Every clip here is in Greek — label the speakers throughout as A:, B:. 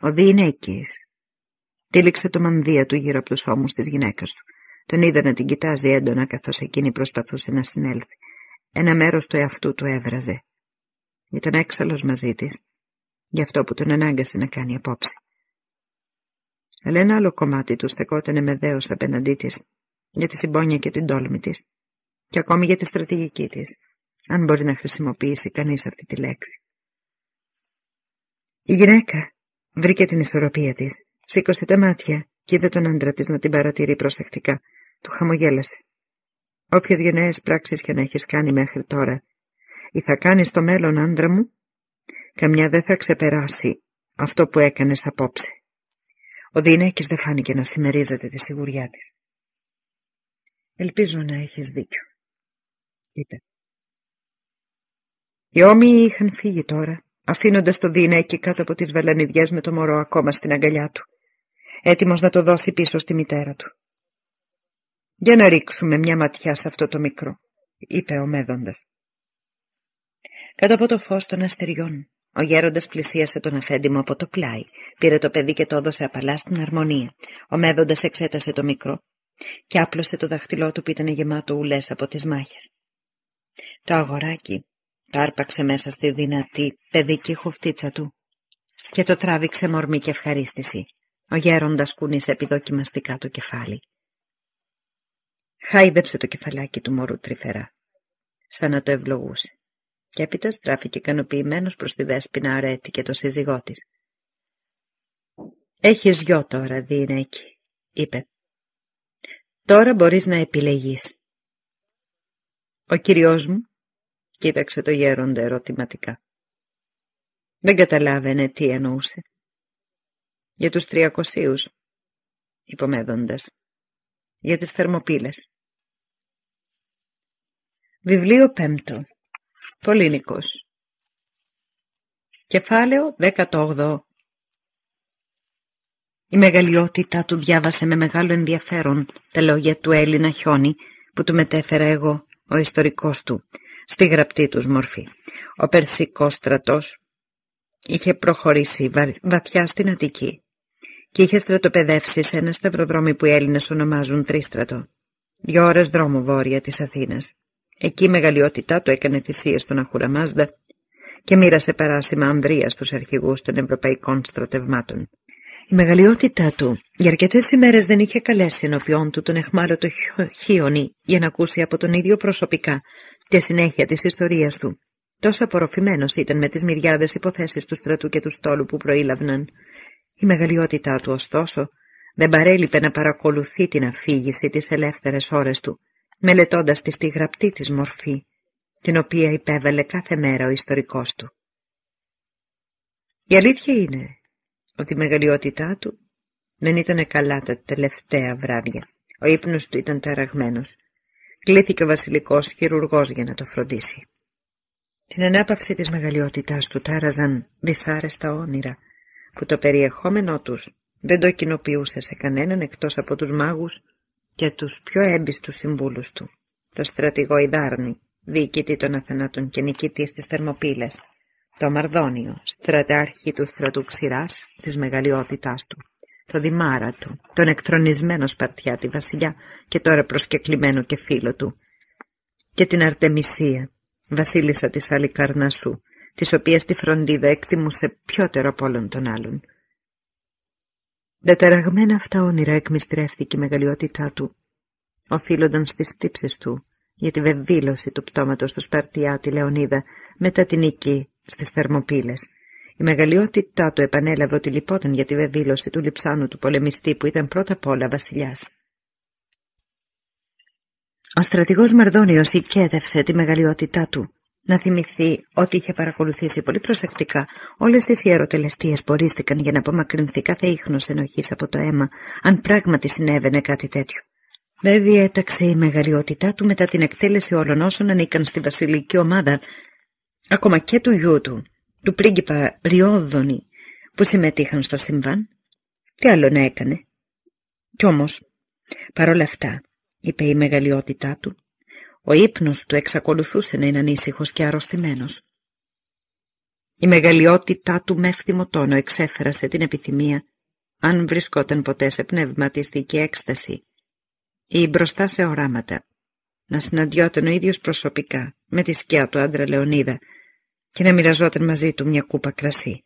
A: Ο διηνέκης τύλιξε το μανδύα του γύρω από τους ώμους της γυναίκας του. Τον είδε να την κοιτάζει έντονα καθώς εκείνη προσπαθούσε να συνέλθει. Ένα μέρος του εαυτού του έβραζε. Ήταν έξαλλος μαζί της, γι' αυτό που τον ανάγκασε να κάνει απόψη. Αλλά ένα άλλο κομμάτι του στεκότανε με δέος απέναντί της, για τη συμπόνια και την τόλμη της, και ακόμη για τη στρατηγική της, αν μπορεί να χρησιμοποιήσει κανείς αυτή τη λέξη. Η γυναίκα βρήκε την ισορροπία της, σήκωσε τα μάτια και είδε τον άντρα της να την παρατηρεί προσεκτικά. Του χαμογέλασε. Όποιες γενναίες πράξεις και να έχεις κάνει μέχρι τώρα, ή θα κάνεις στο μέλλον άντρα μου, καμιά δεν θα ξεπεράσει αυτό που έκανες απόψε. Ο Δινέκης δεν φάνηκε να συμμερίζεται τη σιγουριά της. «Ελπίζω να έχεις δίκιο», είπε. Οι όμοιοι είχαν φύγει τώρα, αφήνοντας το Δινέκη κάτω από τις βελανιδιές με το μωρό ακόμα στην αγκαλιά του, έτοιμος να το δώσει πίσω στη μητέρα του. «Για να ρίξουμε μια ματιά σε αυτό το μικρό», είπε ο Μέδοντας. Κάτω από το φως των αστεριών, ο γέροντας πλησίασε τον αφέντη μου από το πλάι, πήρε το παιδί και το έδωσε απαλά στην αρμονία. Ο Μέδοντας εξέτασε το μικρό και άπλωσε το δαχτυλό του που ήταν γεμάτο ουλές από τις μάχες. Το αγοράκι τάρπαξε μέσα στη δυνατή παιδική χουφτίτσα του και το τράβηξε μορμή και ευχαρίστηση. Ο γέροντας κούνησε επιδοκιμαστικά το κεφάλι. Χάιδεψε το κεφαλάκι του μωρού τρυφερά, σαν να το ευλογούσε. Και έπειτα στράφηκε ικανοποιημένος προς τη δέσποινα αρέτη και το σύζυγό της. «Έχεις γιο τώρα, Δίνεκη», είπε. «Τώρα μπορείς να επιλεγείς». Ο κυριός μου κοίταξε το γέροντα ερωτηματικά. Δεν καταλάβαινε τι εννοούσε. Για τους τριακοσίους, υπομέδοντας. Για τις θερμοπύλες. Βιβλίο πέμπτο. Πολύνικος. Κεφάλαιο 18. Η μεγαλειότητά του διάβασε με μεγάλο ενδιαφέρον τα λόγια του Έλληνα Χιόνι που του μετέφερα εγώ, ο ιστορικός του, στη γραπτή τους μορφή. Ο Περσικός στρατός είχε προχωρήσει βαθιά στην Αττική και είχε στρατοπεδεύσει σε ένα σταυροδρόμι που οι Έλληνες ονομάζουν Τρίστρατο, δύο ώρες δρόμο βόρεια της Αθήνας. Εκεί η μεγαλειότητά του έκανε θυσίες στον Αχουραμάζδα και μοίρασε παράσημα Ανδρία στους αρχηγούς των ευρωπαϊκών στρατευμάτων. Η μεγαλειότητά του για αρκετές ημέρες δεν είχε καλέσει ενώπιόν του τον εχμάλωτο Χίονι για να ακούσει από τον ίδιο προσωπικά τη συνέχεια της ιστορίας του. Τόσο απορροφημένος ήταν με τις μυριάδες υποθέσεις του στρατού και του στόλου που προήλαβναν. Η μεγαλειότητά του, ωστόσο, δεν παρέλειπε να παρακολουθεί την αφήγηση τις ελεύθερες ώρες του, μελετώντας τη στη γραπτή της μορφή, την οποία υπέβαλε κάθε μέρα ο ιστορικός του. Η αλήθεια είναι ότι η μεγαλειότητά του δεν ήταν καλά τα τελευταία βράδια. Ο ύπνος του ήταν ταραγμένος. Κλήθηκε ο βασιλικός χειρουργός για να το φροντίσει. Την ανάπαυση της μεγαλειότητάς του τάραζαν δυσάρεστα όνειρα, που το περιεχόμενό τους δεν το κοινοποιούσε σε κανέναν εκτός από τους μάγους και τους πιο έμπιστους συμβούλους του, το στρατηγό Ιδάρνη, διοικητή των Αθανάτων και νικητής στις Θερμοπύλες, το Μαρδόνιο, στρατάρχη του στρατού ξηράς της μεγαλειότητάς του, το Δημάρα του, τον εκθρονισμένο Σπαρτιάτη βασιλιά και τώρα προσκεκλημένο και φίλο του, και την Αρτεμισία, βασίλισσα της Αλικαρνασού, της οποίας τη φροντίδα εκτιμούσε πιότερο από όλων των άλλων. Τα ταραγμένα αυτά όνειρα εκμυστρέφθηκε η μεγαλειότητά του. Οφείλονταν στις τύψεις του για τη βεβήλωση του πτώματος του Σπαρτιάτη Λεωνίδα μετά την νίκη στις Θερμοπύλες. Η μεγαλειότητά του επανέλαβε ότι λυπόταν για τη βεβήλωση του λιψάνου του πολεμιστή που ήταν πρώτα απ' όλα βασιλιάς. Ο στρατηγός Μαρδόνιος οικέδευσε τη μεγαλειότητά του να θυμηθεί ότι είχε παρακολουθήσει πολύ προσεκτικά όλες τις ιεροτελεστίες που ορίστηκαν για να απομακρυνθεί κάθε ίχνος ενοχής από το αίμα, αν πράγματι συνέβαινε κάτι τέτοιο. Δεν διέταξε η μεγαλειότητά του μετά την εκτέλεση όλων όσων ανήκαν στη βασιλική ομάδα, ακόμα και του γιού του, του πρίγκιπα Ριόδονη, που συμμετείχαν στο συμβάν. Τι άλλο να έκανε. Κι όμως, παρόλα αυτά, είπε η μεγαλειότητά του, ο ύπνος του εξακολουθούσε να είναι ανήσυχος και αρρωστημένος. Η μεγαλειότητά του με εύθυμο τόνο εξέφρασε την επιθυμία, αν βρισκόταν ποτέ σε πνευματιστική έκσταση ή μπροστά σε οράματα, να συναντιόταν ο ίδιος προσωπικά με τη σκιά του άντρα Λεωνίδα και να μοιραζόταν μαζί του μια κούπα κρασί.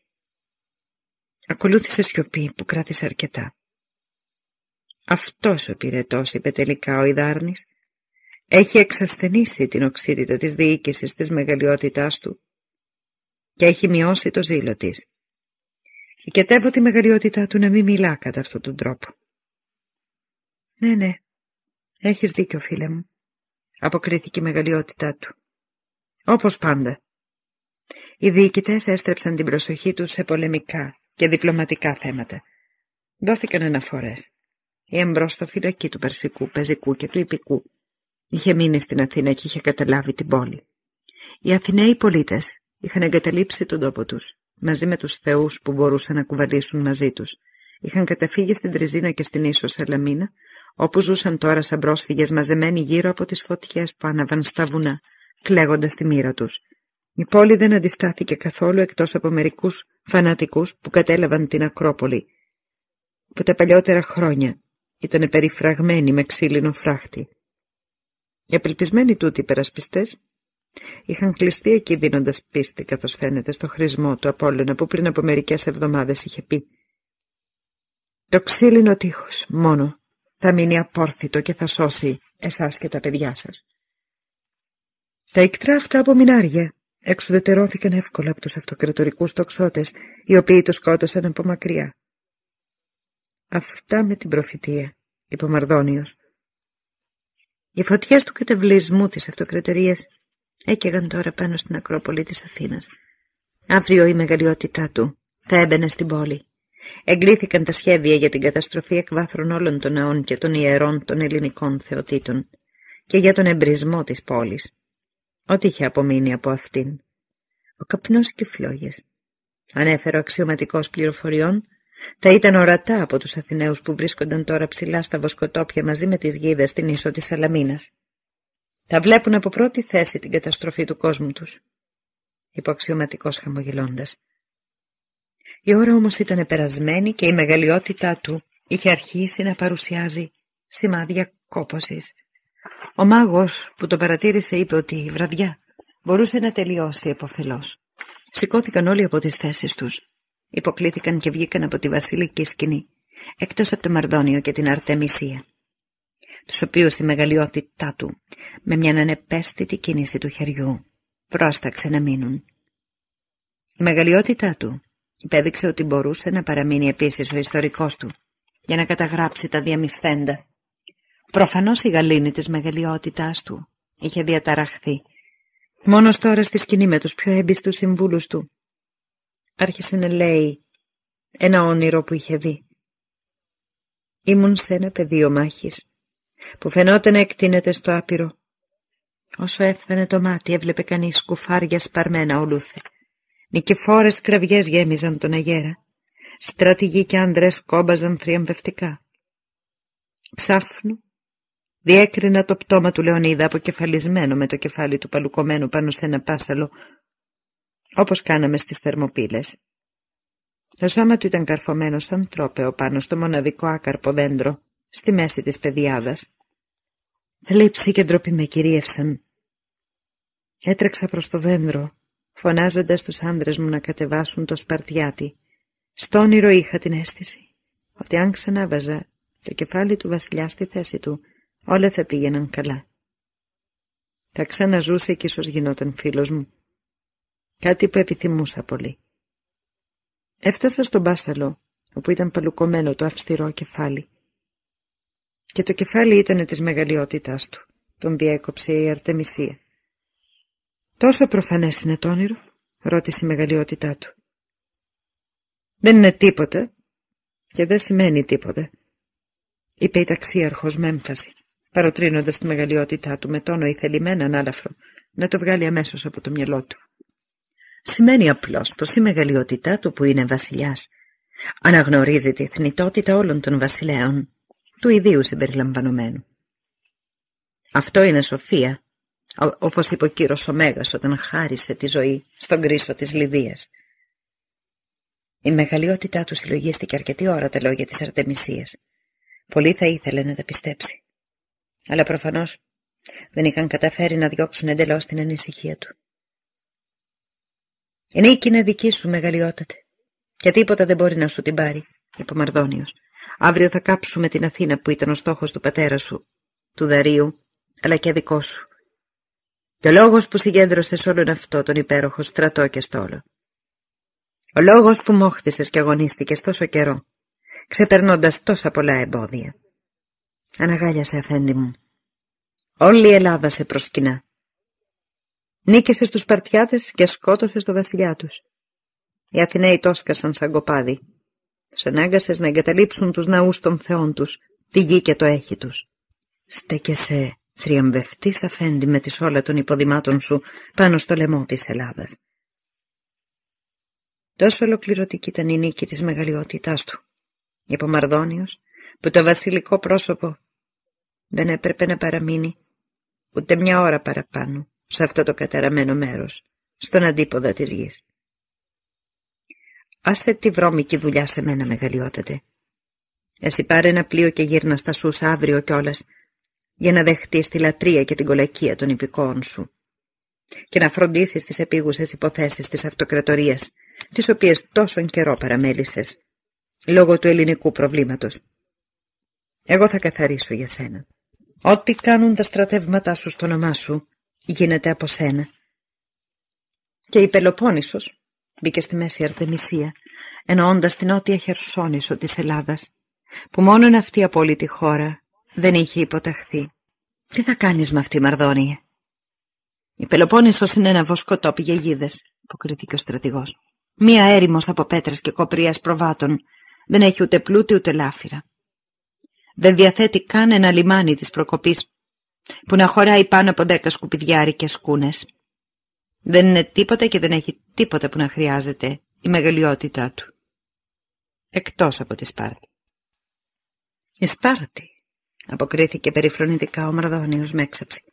A: Ακολούθησε σιωπή που κράτησε αρκετά. Αυτός ο πυρετός, είπε τελικά ο Ιδάρνης, έχει εξασθενήσει την οξύτητα της διοίκησης της μεγαλειότητάς του και έχει μειώσει το ζήλο της. Οικετεύω τη μεγαλειότητά του να μην μιλά κατά αυτόν τον τρόπο. Ναι, ναι, έχεις δίκιο φίλε μου, αποκρίθηκε η μεγαλειότητά του. Όπως πάντα. Οι διοικητές έστρεψαν την προσοχή τους σε πολεμικά και διπλωματικά θέματα. Δόθηκαν αναφορές. Η εμπρόστοφυλακή του Περσικού, Πεζικού και του Υπικού είχε μείνει στην Αθήνα και είχε καταλάβει την πόλη. Οι Αθηναίοι πολίτες είχαν εγκαταλείψει τον τόπο τους, μαζί με τους θεούς που μπορούσαν να κουβαλήσουν μαζί τους. Είχαν καταφύγει στην Τριζίνα και στην ίσο Σαλαμίνα, όπου ζούσαν τώρα σαν πρόσφυγες μαζεμένοι γύρω από τις φωτιές που άναβαν στα βουνά, κλαίγοντας τη μοίρα τους. Η πόλη δεν αντιστάθηκε καθόλου εκτός από μερικούς φανατικούς που κατέλαβαν την Ακρόπολη, που τα παλιότερα χρόνια ήταν περιφραγμένοι με ξύλινο φράχτη. Οι απελπισμένοι τούτοι υπερασπιστές είχαν κλειστεί εκεί δίνοντας πίστη καθώς φαίνεται στο χρησμό του Απόλλωνα που πριν από μερικές εβδομάδες είχε πει «Το ξύλινο τείχος μόνο θα μείνει απόρθητο και θα σώσει εσάς και τα παιδιά σας». Τα ικτρά αυτά από μινάρια εξουδετερώθηκαν εύκολα από τους αυτοκρατορικούς τοξότες οι οποίοι το σκότωσαν από μακριά. Αυτά με την προφητεία, είπε ο Μαρδόνιος. Οι φωτιές του κατευλισμού της αυτοκρατορίας έκαιγαν τώρα πάνω στην Ακρόπολη της Αθήνας. Αύριο η μεγαλειότητά του θα έμπαινε στην πόλη. Εγκλήθηκαν τα σχέδια για την καταστροφή εκβάθρων όλων των ναών και των ιερών των ελληνικών θεοτήτων και για τον εμπρισμό της πόλης. Ό,τι είχε απομείνει από αυτήν. Ο καπνός και φλόγες. Ανέφερε ο αξιωματικός πληροφοριών θα ήταν ορατά από τους Αθηναίους που βρίσκονταν τώρα ψηλά στα βοσκοτόπια μαζί με τις γίδες στην ίσο της Σαλαμίνας. Θα βλέπουν από πρώτη θέση την καταστροφή του κόσμου τους, είπε ο αξιωματικός χαμογελώντας. Η ώρα όμως ήταν περασμένη και η μεγαλειότητά του είχε αρχίσει να παρουσιάζει σημάδια κόπωσης. Ο μάγος που το παρατήρησε είπε ότι η βραδιά μπορούσε να τελειώσει επωφελώς. Σηκώθηκαν όλοι από τις θέσεις τους υποκλήθηκαν και βγήκαν από τη βασιλική σκηνή, εκτός από το Μαρδόνιο και την Αρτεμισία, τους οποίους η μεγαλειότητά του, με μια ανεπαίσθητη κίνηση του χεριού, πρόσταξε να μείνουν. Η μεγαλειότητά του υπέδειξε ότι μπορούσε να παραμείνει επίσης ο ιστορικός του, για να καταγράψει τα διαμυφθέντα. Προφανώς η γαλήνη της μεγαλειότητάς του είχε διαταραχθεί. Μόνος τώρα στη σκηνή με τους πιο έμπιστους συμβούλους του άρχισε να λέει ένα όνειρο που είχε δει. Ήμουν σε ένα πεδίο μάχης που φαινόταν να εκτείνεται στο άπειρο. Όσο έφθανε το μάτι έβλεπε κανείς κουφάρια σπαρμένα ολούθε. Νικηφόρες κραυγές γέμιζαν τον αγέρα. Στρατηγοί και άντρες κόμπαζαν θριαμβευτικά. Ψάφνου διέκρινα το πτώμα του Λεωνίδα αποκεφαλισμένο με το κεφάλι του παλουκωμένου πάνω σε ένα πάσαλο όπως κάναμε στις θερμοπύλες. Το σώμα του ήταν καρφωμένο σαν τρόπεο πάνω στο μοναδικό άκαρπο δέντρο, στη μέση της πεδιάδας. Θλίψη και ντροπή με κυρίευσαν. Έτρεξα προς το δέντρο, φωνάζοντας τους άντρες μου να κατεβάσουν το σπαρτιάτι. Στο όνειρο είχα την αίσθηση ότι αν ξανάβαζα το κεφάλι του βασιλιά στη θέση του, όλα θα πήγαιναν καλά. Θα ξαναζούσε και ίσως γινόταν φίλος μου κάτι που επιθυμούσα πολύ. Έφτασα στον Μπάσαλο, όπου ήταν παλουκωμένο το αυστηρό κεφάλι. Και το κεφάλι ήταν της μεγαλειότητάς του, τον διέκοψε η Αρτεμισία. «Τόσο προφανές είναι το όνειρο», ρώτησε η μεγαλειότητά του. «Δεν είναι τίποτα και δεν σημαίνει τίποτα», είπε η ταξίαρχος με έμφαση, παροτρύνοντας τη μεγαλειότητά του με τόνο ηθελημένα ανάλαφρο να το βγάλει αμέσως από το μυαλό του σημαίνει απλώς πως η μεγαλειότητά του που είναι βασιλιάς αναγνωρίζει τη θνητότητα όλων των βασιλέων, του ιδίου συμπεριλαμβανομένου. Αυτό είναι σοφία, όπως είπε ο κύρος Ωμέγας όταν χάρισε τη ζωή στον κρίσο της Λιδίας. Η μεγαλειότητά του συλλογίστηκε αρκετή ώρα τα λόγια της Αρτεμισίας. Πολύ θα ήθελε να τα πιστέψει. Αλλά προφανώς δεν είχαν καταφέρει να διώξουν εντελώς την ανησυχία του. Η νίκη είναι δική σου, μεγαλειότατε. Και τίποτα δεν μπορεί να σου την πάρει, είπε ο Μαρδόνιος. Αύριο θα κάψουμε την Αθήνα που ήταν ο στόχος του πατέρα σου, του Δαρίου, αλλά και δικό σου. Και ο λόγος που συγκέντρωσες όλον αυτό τον υπέροχο στρατό και στόλο. Ο λόγος που μόχθησες και αγωνίστηκες τόσο καιρό, ξεπερνώντας τόσα πολλά εμπόδια. Αναγάλιασε, αφέντη μου. Όλη η Ελλάδα σε προσκυνά. Νίκησες στους Σπαρτιάτες και σκότωσες το βασιλιά τους. Οι Αθηναίοι τόσκασαν σαν κοπάδι. Τους ανάγκασες να εγκαταλείψουν τους ναούς των θεών τους, τη γη και το έχει τους. Στέκεσαι θριαμβευτής αφέντη με τις όλα των υποδημάτων σου πάνω στο λαιμό της Ελλάδας. Τόσο ολοκληρωτική ήταν η νίκη της μεγαλειότητάς του. Είπε ο Μαρδόνιος, που το βασιλικό πρόσωπο δεν έπρεπε να παραμείνει ούτε μια ώρα παραπάνω σε αυτό το καταραμένο μέρος, στον αντίποδα της γης. Άσε τη βρώμικη δουλειά σε μένα, μεγαλειότατε. Εσύ πάρε ένα πλοίο και γύρνα στα σούς αύριο κιόλας, για να δεχτείς τη λατρεία και την κολακία των υπηκόων σου και να φροντίσεις τις επίγουσες υποθέσεις της αυτοκρατορίας, τις οποίες τόσον καιρό παραμέλησες, λόγω του ελληνικού προβλήματος. Εγώ θα καθαρίσω για σένα. Ό,τι κάνουν τα στρατεύματά σου στο όνομά σου, γίνεται από σένα. Και η Πελοπόννησος μπήκε στη Μέση Αρτεμισία, εννοώντας την νότια Χερσόνησο της Ελλάδας, που μόνον αυτή η απόλυτη χώρα δεν είχε υποταχθεί. Τι θα κάνεις με αυτή, Μαρδόνιε; Η Πελοπόννησος είναι ένα βοσκοτόπι για γίδες, αποκρίθηκε ο στρατηγός. Μία έρημος από πέτρες και κοπρίας προβάτων δεν έχει ούτε πλούτη ούτε λάφυρα. Δεν διαθέτει καν ένα λιμάνι της προκοπής που να χωράει πάνω από δέκα σκουπιδιάρικες σκούνες. Δεν είναι τίποτα και δεν έχει τίποτα που να χρειάζεται η μεγαλειότητά του. Εκτός από τη Σπάρτη. Η Σπάρτη, αποκρίθηκε περιφρονητικά ο Μαρδόνιος με έξαψη.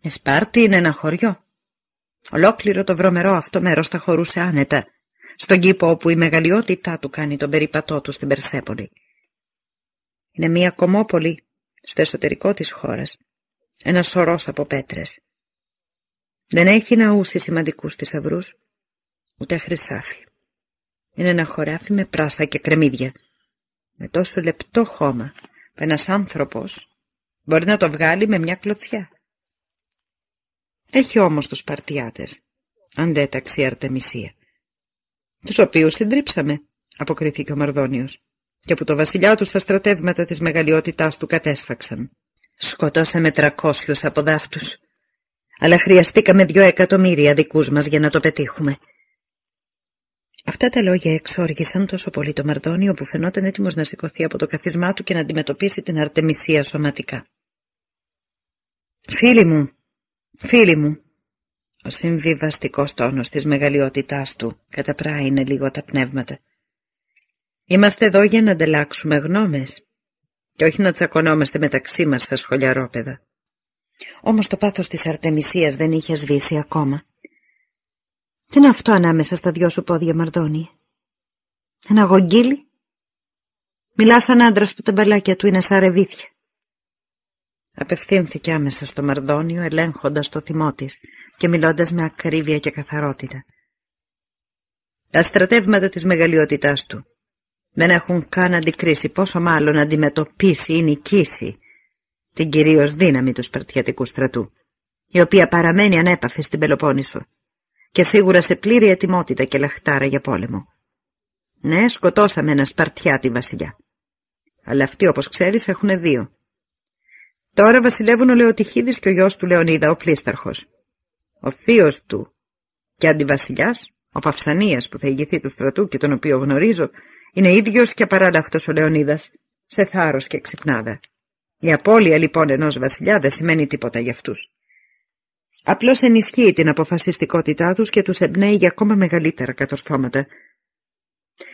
A: Η Σπάρτη είναι ένα χωριό. Ολόκληρο το βρωμερό αυτό μέρος θα χωρούσε άνετα, στον κήπο όπου η μεγαλειότητά του κάνει τον περιπατό του στην Περσέπολη. Είναι μια κομμόπολη στο εσωτερικό της χώρας, ένα σωρός από πέτρες. Δεν έχει ναούς σημαντικούς θησαυρούς, ούτε χρυσάφι. Είναι ένα χωράφι με πράσα και κρεμμύδια, με τόσο λεπτό χώμα που ένας άνθρωπος μπορεί να το βγάλει με μια κλωτσιά. Έχει όμως τους Παρτιάτες, αντέταξη Αρτεμισία, τους οποίους συντρίψαμε, αποκριθήκε ο Μαρδόνιος, και που το βασιλιά τους στα στρατεύματα της μεγαλειότητάς του κατέσφαξαν. Σκοτώσαμε τρακόσιους από δάφτους, αλλά χρειαστήκαμε δυο εκατομμύρια δικούς μας για να το πετύχουμε. Αυτά τα λόγια εξόργησαν τόσο πολύ το Μαρδόνιο που φαινόταν έτοιμος να σηκωθεί από το καθισμά του και να αντιμετωπίσει την Αρτεμισία σωματικά. «Φίλοι μου, φίλοι μου», ο συμβιβαστικός τόνος της μεγαλειότητάς του καταπράει λίγο τα πνεύματα. «Είμαστε εδώ για να ανταλλάξουμε γνώμες και όχι να τσακωνόμαστε μεταξύ μας στα σχολιαρόπεδα. Όμως το πάθος της Αρτεμισίας δεν είχε σβήσει ακόμα. Τι είναι αυτό ανάμεσα στα δυο σου πόδια, Μαρδόνι. Ένα γογγίλι. Μιλάς σαν άντρας που τα μπαλάκια του είναι σαν ρεβίθια. Απευθύνθηκε άμεσα στο Μαρδόνιο, ελέγχοντας το θυμό της και μιλώντας με ακρίβεια και καθαρότητα. Τα στρατεύματα της μεγαλειότητάς του δεν έχουν καν αντικρίσει πόσο μάλλον αντιμετωπίσει ή νικήσει την κυρίως δύναμη τους Σπαρτιατικού στρατού, η οποία παραμένει ανέπαφη στην Πελοπόννησο και σίγουρα σε πλήρη ετοιμότητα και λαχτάρα για πόλεμο. Ναι, σκοτώσαμε ένα Σπαρτιάτη βασιλιά. Αλλά αυτοί, όπως ξέρεις, έχουν δύο. Τώρα βασιλεύουν ο Λεωτυχίδης και ο γιος του Λεωνίδα, ο Πλίσταρχος. Ο θείος του και αντιβασιλιάς, ο Παυσανίας που θα ηγηθεί του στρατού και τον οποίο γνωρίζω, είναι ίδιος και απαράλλαχτος ο Λεωνίδας, σε θάρρος και ξυπνάδα. Η απώλεια λοιπόν ενός βασιλιά δεν σημαίνει τίποτα για αυτούς. Απλώς ενισχύει την αποφασιστικότητά τους και τους εμπνέει για ακόμα μεγαλύτερα κατορθώματα,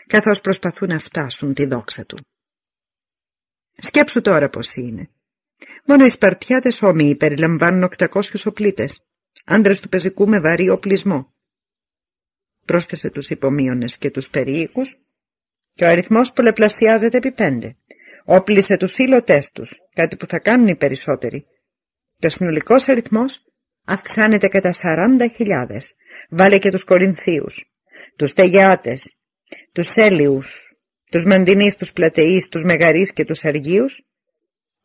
A: καθώς προσπαθούν να φτάσουν τη δόξα του. Σκέψου τώρα πώς είναι. Μόνο οι Σπαρτιάτες όμοιοι περιλαμβάνουν 800 οπλίτες, άντρες του πεζικού με βαρύ οπλισμό. Πρόσθεσε τους υπομείονες και τους περίοικους και ο αριθμός πολλαπλασιάζεται επί πέντε. Όπλησε τους ήλωτές τους, κάτι που θα κάνουν οι περισσότεροι. Και ο συνολικός αριθμός αυξάνεται κατά σαράντα χιλιάδες. Βάλε και τους Κορινθίους, τους Τεγιάτες, τους Έλιους, τους Μαντινείς, τους Πλατεείς, τους Μεγαρείς και τους Αργίους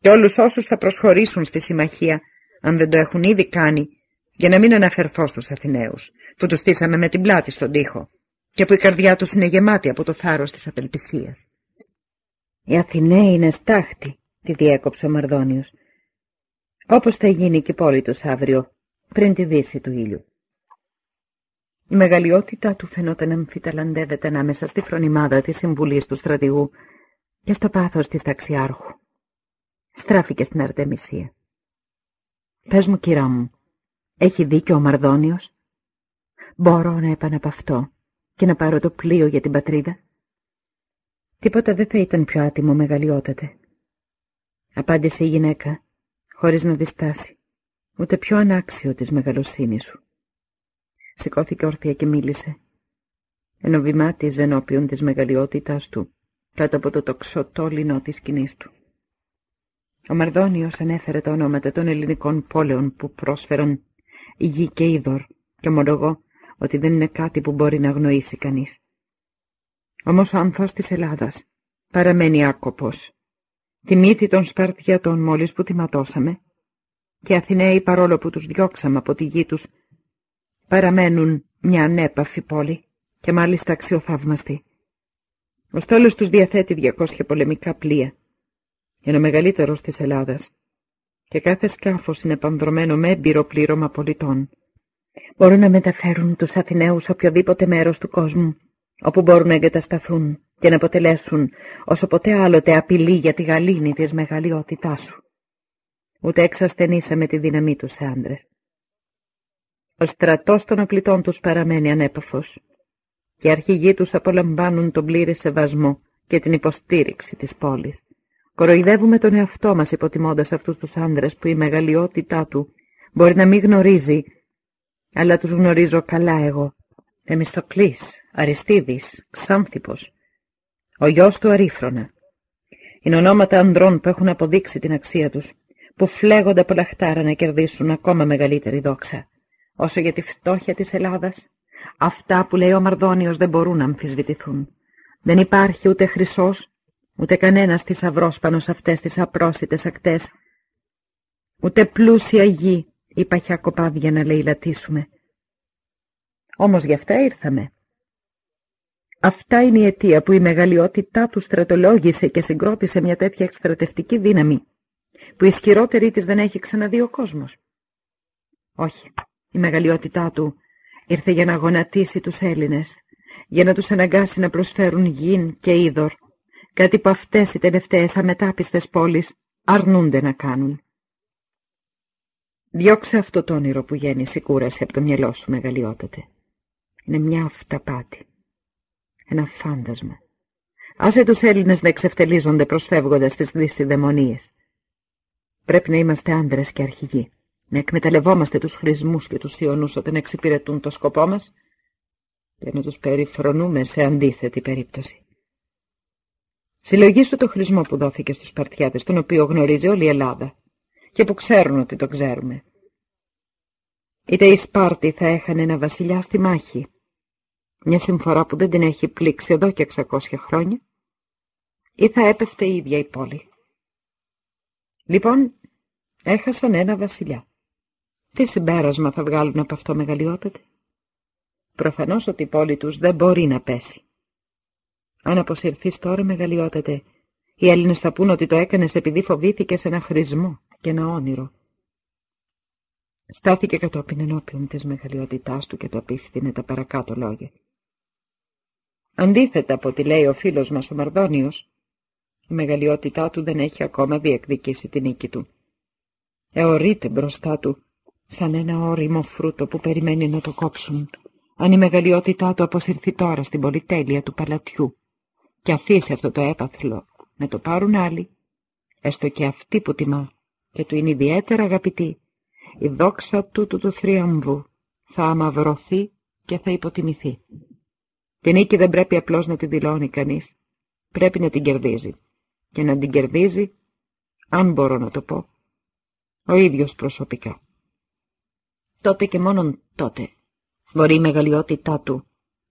A: και όλους όσους θα προσχωρήσουν στη συμμαχία, αν δεν το έχουν ήδη κάνει, για να μην αναφερθώ στους Αθηναίους, που τους στήσαμε με την πλάτη στον τοίχο και που η καρδιά τους είναι γεμάτη από το θάρρος της απελπισίας. «Οι Αθηναίοι είναι στάχτη», τη διέκοψε ο Μαρδόνιος. «Όπως θα γίνει και η πόλη τους αύριο, πριν τη δύση του ήλιου». Η μεγαλειότητα του φαινόταν να αμφιταλαντεύεται ανάμεσα στη φρονιμάδα της συμβουλής του στρατηγού και στο πάθος της ταξιάρχου. Στράφηκε στην Αρτεμισία. «Πες μου, κυρά μου, έχει δίκιο ο Μαρδόνιος; Μπορώ να επαναπαυτώ και να πάρω το πλοίο για την πατρίδα. Τίποτα δεν θα ήταν πιο άτιμο μεγαλειότατε. Απάντησε η γυναίκα, χωρίς να διστάσει, ούτε πιο ανάξιο της μεγαλοσύνης σου. Σηκώθηκε όρθια και μίλησε, ενώ βημάτιζε ενώπιον της μεγαλειότητάς του, κάτω από το τοξωτό λινό της σκηνής του. Ο Μαρδόνιος ανέφερε τα ονόματα των ελληνικών πόλεων που πρόσφεραν η γη και είδωρ και ομολογώ ότι δεν είναι κάτι που μπορεί να αγνοήσει κανείς. Όμως ο ανθός της Ελλάδας παραμένει άκοπος. Τη μύτη των Σπαρτιατών μόλις που τιματώσαμε και Αθηναίοι παρόλο που τους διώξαμε από τη γη τους παραμένουν μια ανέπαφη πόλη και μάλιστα αξιοθαύμαστη. Ο στόλος τους διαθέτει 200 πολεμικά πλοία, ένα μεγαλύτερος της Ελλάδας, και κάθε σκάφος είναι πανδρομένο με έμπειρο πλήρωμα πολιτών. Μπορούν να μεταφέρουν τους Αθηναίους σε οποιοδήποτε μέρος του κόσμου, όπου μπορούν να εγκατασταθούν και να αποτελέσουν όσο ποτέ άλλοτε απειλή για τη γαλήνη της μεγαλειότητάς σου. Ούτε εξασθενήσαμε τη δύναμή τους σε άντρες. Ο στρατός των οπλιτών τους παραμένει ανέπαφος και οι αρχηγοί τους απολαμβάνουν τον πλήρη σεβασμό και την υποστήριξη της πόλης. Κοροϊδεύουμε τον εαυτό μας υποτιμώντας αυτούς τους άντρες που η μεγαλειότητά του μπορεί να μην γνωρίζει, αλλά τους γνωρίζω καλά εγώ. Εμιστοκλής, Αριστίδης, Ξάνθυπος, ο γιος του Αρίφρονα. Είναι ονόματα ανδρών που έχουν αποδείξει την αξία τους, που φλέγονται από λαχτάρα να κερδίσουν ακόμα μεγαλύτερη δόξα. Όσο για τη φτώχεια της Ελλάδας, αυτά που λέει ο Μαρδόνιος δεν μπορούν να αμφισβητηθούν. Δεν υπάρχει ούτε χρυσός, ούτε κανένας θησαυρός πάνω σε αυτές τις απρόσιτες ακτές, ούτε πλούσια γη ή παχιά κοπάδια να λαιλατήσουμε. Όμως γι' αυτά ήρθαμε. Αυτά είναι η αιτία που η μεγαλειότητά του στρατολόγησε και συγκρότησε μια τέτοια εκστρατευτική δύναμη, που ισχυρότερη της δεν έχει ξαναδεί ο κόσμος. Όχι, η μεγαλειότητά του ήρθε για να γονατίσει τους Έλληνες, για να τους αναγκάσει να προσφέρουν γην και είδωρ, κάτι που αυτές οι τελευταίες αμετάπιστες πόλεις αρνούνται να κάνουν. Διώξε αυτό το όνειρο που γέννησε κούραση από το μυαλό σου μεγαλειότατε. Είναι μια αυταπάτη. Ένα φάντασμα. Άσε τους Έλληνες να εξευτελίζονται προσφεύγοντας τις δυσιδαιμονίες. Πρέπει να είμαστε άντρες και αρχηγοί. Να εκμεταλλευόμαστε τους χρησμούς και τους ιονούς όταν εξυπηρετούν το σκοπό μας και να τους περιφρονούμε σε αντίθετη περίπτωση. Συλλογήσου το χρησμό που δόθηκε στους Σπαρτιάτες, τον οποίο γνωρίζει όλη η Ελλάδα και που ξέρουν ότι το ξέρουμε. Είτε η Σπάρτη θα έχανε ένα βασιλιά στη μάχη, μια συμφορά που δεν την έχει πλήξει εδώ και 600 χρόνια, ή θα έπεφτε η ίδια η πόλη. Λοιπόν, έχασαν ένα βασιλιά. Τι συμπέρασμα θα βγάλουν από αυτό μεγαλειότατε; Προφανώς ότι η πόλη τους δεν μπορεί να πέσει. Αν αποσυρθείς τώρα μεγαλειότατε, οι Έλληνες θα πούν ότι το έκανες επειδή φοβήθηκες ένα χρησμό και ένα όνειρο. Στάθηκε κατόπιν ενώπιον της μεγαλειότητάς του και το απίφθινε τα παρακάτω λόγια. Αντίθετα από ό,τι λέει ο φίλος μας ο Μαρδόνιος, η μεγαλειότητά του δεν έχει ακόμα διεκδικήσει την νίκη του. Εωρείται μπροστά του σαν ένα όριμο φρούτο που περιμένει να το κόψουν, αν η μεγαλειότητά του αποσυρθεί τώρα στην πολυτέλεια του παλατιού και αφήσει αυτό το έπαθλο να το πάρουν άλλοι, έστω και αυτοί που τιμά και του είναι ιδιαίτερα αγαπητή, η δόξα τούτου του θρίαμβου θα αμαυρωθεί και θα υποτιμηθεί. Την νίκη δεν πρέπει απλώς να τη δηλώνει κανείς, πρέπει να την κερδίζει. Και να την κερδίζει, αν μπορώ να το πω, ο ίδιος προσωπικά. Τότε και μόνον τότε μπορεί η μεγαλειότητά του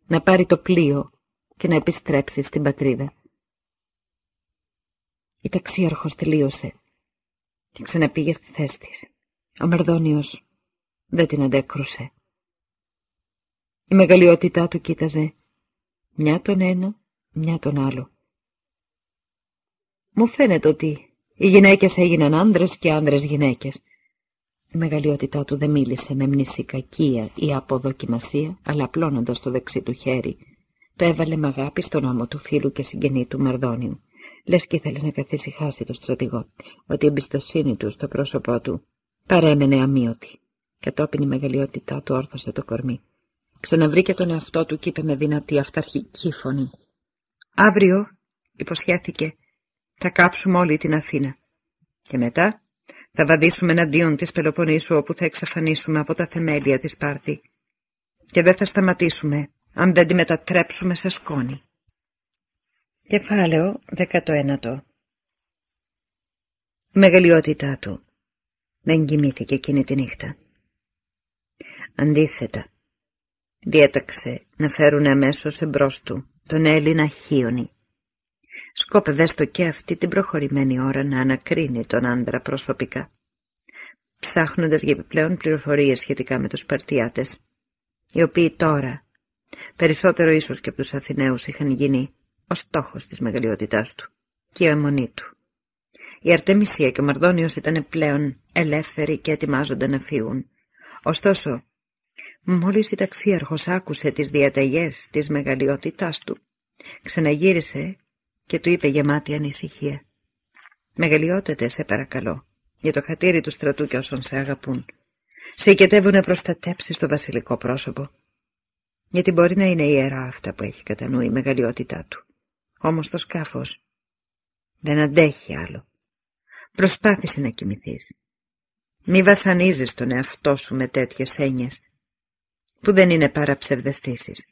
A: να πάρει το πλοίο και να επιστρέψει στην πατρίδα. Η ταξίαρχος τελείωσε και ξαναπήγε στη θέση της. Ο Μερδόνιος δεν την αντέκρουσε. Η μεγαλειότητά του κοίταζε μια τον ένα, μια τον άλλο. Μου φαίνεται ότι οι γυναίκες έγιναν άντρες και άντρες γυναίκες. Η μεγαλειότητά του δεν μίλησε με μνησικακία ή αποδοκιμασία, αλλά απλώνοντας το δεξί του χέρι, το έβαλε με αγάπη στον ώμο του φίλου και συγγενή του Μερδόνιου, λες και ήθελες να καθησυχάσει το στρατηγό, ότι η εμπιστοσύνη του στο πρόσωπό του παρέμενε αμύωτη. Κατόπιν η μεγαλειότητά του όρθωσε το κορμί. Ξαναβρήκε τον εαυτό του και είπε με δυνατή αυταρχική φωνή. Αύριο, υποσχέθηκε, θα κάψουμε όλη την Αθήνα. Και μετά θα βαδίσουμε εναντίον της Πελοποννήσου όπου θα εξαφανίσουμε από τα θεμέλια της Πάρτη. Και δεν θα σταματήσουμε αν δεν τη μετατρέψουμε σε σκόνη. Κεφάλαιο 19 Η μεγαλειότητά του δεν κοιμήθηκε εκείνη τη νύχτα. Αντίθετα, διέταξε να φέρουν αμέσως εμπρός του τον Έλληνα Χίονη. Σκόπευε στο και αυτή την προχωρημένη ώρα να ανακρίνει τον άντρα προσωπικά, ψάχνοντας για επιπλέον πληροφορίες σχετικά με τους Παρτιάτες, οι οποίοι τώρα, περισσότερο ίσως και από τους Αθηναίους, είχαν γίνει ο στόχος της μεγαλειότητάς του και η αιμονή του. Η Αρτεμισία και ο Μαρδόνιος ήταν πλέον ελεύθεροι και ετοιμάζονταν να φύγουν. Ωστόσο, μόλις η ταξίαρχος άκουσε τις διαταγές της μεγαλειότητάς του, ξαναγύρισε και του είπε γεμάτη ανησυχία. «Μεγαλειότατε, σε παρακαλώ, για το χατήρι του στρατού και όσων σε αγαπούν. Σε οικετεύουν να προστατέψεις το βασιλικό πρόσωπο, γιατί μπορεί να είναι ιερά αυτά που έχει κατά νου η μεγαλειότητά του. Όμως το σκάφος δεν αντέχει άλλο. Προσπάθησε να κοιμηθείς. Μη βασανίζεις τον εαυτό σου με τέτοιες έννοιες, που δεν είναι παρά ψευδεστήσεις.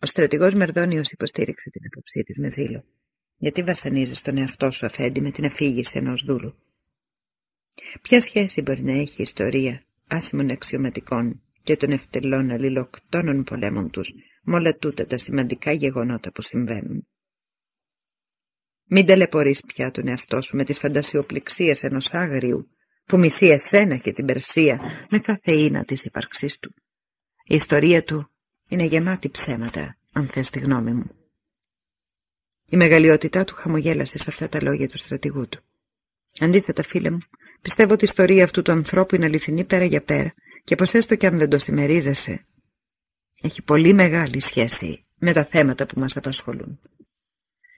A: Ο στρατηγός Μερδόνιος υποστήριξε την απόψή της με ζήλο. Γιατί βασανίζεις τον εαυτό σου αφέντη με την αφήγηση ενός δούλου; Ποια σχέση μπορεί να έχει η ιστορία άσημων αξιωματικών και των ευτελών αλληλοκτώνων πολέμων τους με όλα τούτα τα σημαντικά γεγονότα που συμβαίνουν. Μην ταλαιπωρείς πια τον εαυτό σου με τις φαντασιοπληξίες ενός άγριου που μισεί εσένα και την Περσία με κάθε ίνα της ύπαρξής του. Η ιστορία του είναι γεμάτη ψέματα, αν θες τη γνώμη μου. Η μεγαλειότητά του χαμογέλασε σε αυτά τα λόγια του στρατηγού του. Αντίθετα, φίλε μου, πιστεύω ότι η ιστορία αυτού του ανθρώπου είναι αληθινή πέρα για πέρα και πως έστω και αν δεν το συμμερίζεσαι, έχει πολύ μεγάλη σχέση με τα θέματα που μας απασχολούν.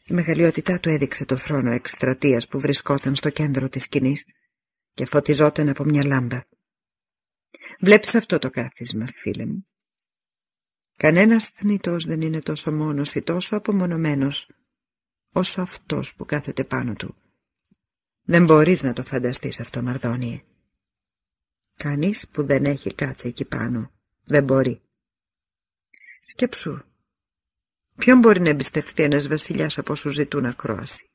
A: Η μεγαλειότητά του έδειξε το θρόνο εκστρατείας που βρισκόταν στο κέντρο της σκηνής και φωτιζόταν από μια λάμπα. Βλέπεις αυτό το κάθισμα, φίλε μου. Κανένας θνητός δεν είναι τόσο μόνος ή τόσο απομονωμένος όσο αυτός που κάθεται πάνω του. Δεν μπορείς να το φανταστείς αυτό, Μαρδόνιε. Κανείς που δεν έχει κάτσει εκεί πάνω δεν μπορεί. Σκέψου, ποιον μπορεί να εμπιστευτεί ένας βασιλιάς από όσους ζητούν ακρόαση;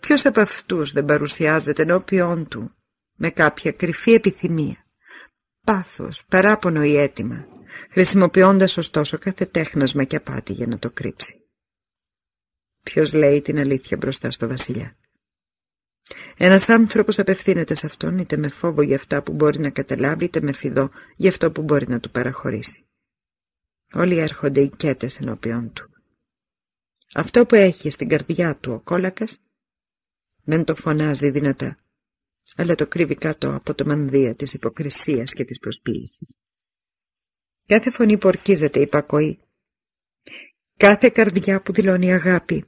A: Ποιος από αυτούς δεν παρουσιάζεται ενώπιόν του με κάποια κρυφή επιθυμία, πάθος, παράπονο ή αίτημα, χρησιμοποιώντας ωστόσο κάθε τέχνασμα και απάτη για να το κρύψει; Ποιος λέει την αλήθεια μπροστά στο βασιλιά; Ένας άνθρωπος απευθύνεται σε αυτόν είτε με φόβο για αυτά που μπορεί να καταλάβει είτε με φιδό για αυτό που μπορεί να του παραχωρήσει. Όλοι έρχονται οικέτες ενώπιον του. Αυτό που έχει στην καρδιά του ο κόλακας δεν το φωνάζει δυνατά, αλλά το κρύβει κάτω από το μανδύα της υποκρισίας και της προσποίησης. Κάθε φωνή που ορκίζεται υπακοή, κάθε καρδιά που δηλώνει αγάπη,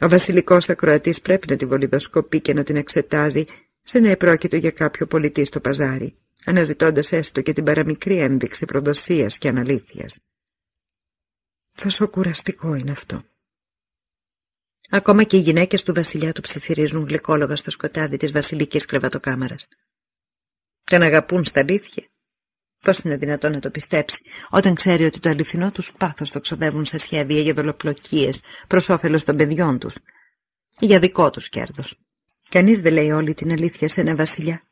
A: ο βασιλικός ακροατής πρέπει να τη βολιδοσκοπεί και να την εξετάζει σε να επρόκειτο για κάποιο πολιτή στο παζάρι, αναζητώντας έστω και την παραμικρή ένδειξη προδοσίας και αναλήθειας. Τόσο κουραστικό είναι αυτό. Ακόμα και οι γυναίκες του βασιλιά του ψιθυρίζουν γλυκόλογα στο σκοτάδι της βασιλικής κρεβατοκάμαρας. Τον αγαπούν στα αλήθεια Πώς είναι δυνατόν να το πιστέψει, όταν ξέρει ότι το αληθινό τους πάθος το ξοδεύουν σε σχέδια για δολοπλοκίες προς όφελος των παιδιών τους. Για δικό τους κέρδος. Κανείς δεν λέει όλη την αλήθεια σε ένα βασιλιά.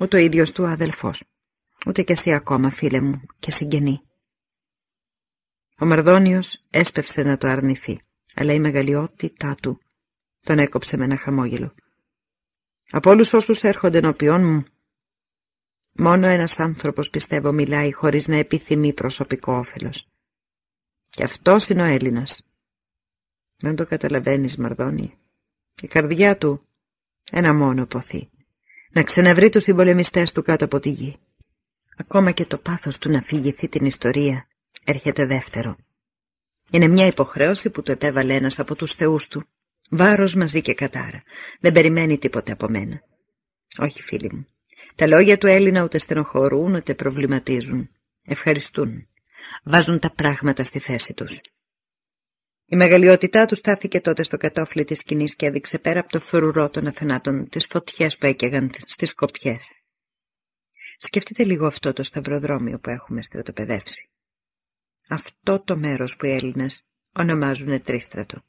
A: Ούτε ο ίδιος του αδελφός. Ούτε κι εσύ ακόμα, φίλε μου, και συγγενή. Ο Μαρδόνιος έσπευσε να το αρνηθεί, αλλά η μεγαλειότητά του τον έκοψε με ένα χαμόγελο. Από όλους όσους έρχονται ενώπιόν μου, μόνο ένας άνθρωπος πιστεύω μιλάει χωρίς να επιθυμεί προσωπικό όφελος. Και αυτός είναι ο Έλληνας. Δεν το καταλαβαίνεις, Μαρδόνι. Η καρδιά του ένα μόνο ποθεί. Να ξαναβρει τους συμπολεμιστές του κάτω από τη γη. Ακόμα και το πάθος του να φυγηθεί την ιστορία έρχεται δεύτερο. Είναι μια υποχρέωση που το επέβαλε ένας από τους θεούς του. Βάρος μαζί και κατάρα. Δεν περιμένει τίποτε από μένα. Όχι φίλοι μου. Τα λόγια του Έλληνα ούτε στενοχωρούν ούτε προβληματίζουν. Ευχαριστούν. Βάζουν τα πράγματα στη θέση τους. Η μεγαλειότητά τους στάθηκε τότε στο κατόφλι της σκηνής και έδειξε πέρα από το φρουρό των αθανάτων τις φωτιές που έκαιγαν στις κοπιές. Σκεφτείτε λίγο αυτό το σταυροδρόμιο που έχουμε στρατοπεδεύσει. Αυτό το μέρος που οι Έλληνες ονομάζουν τρίστρατο.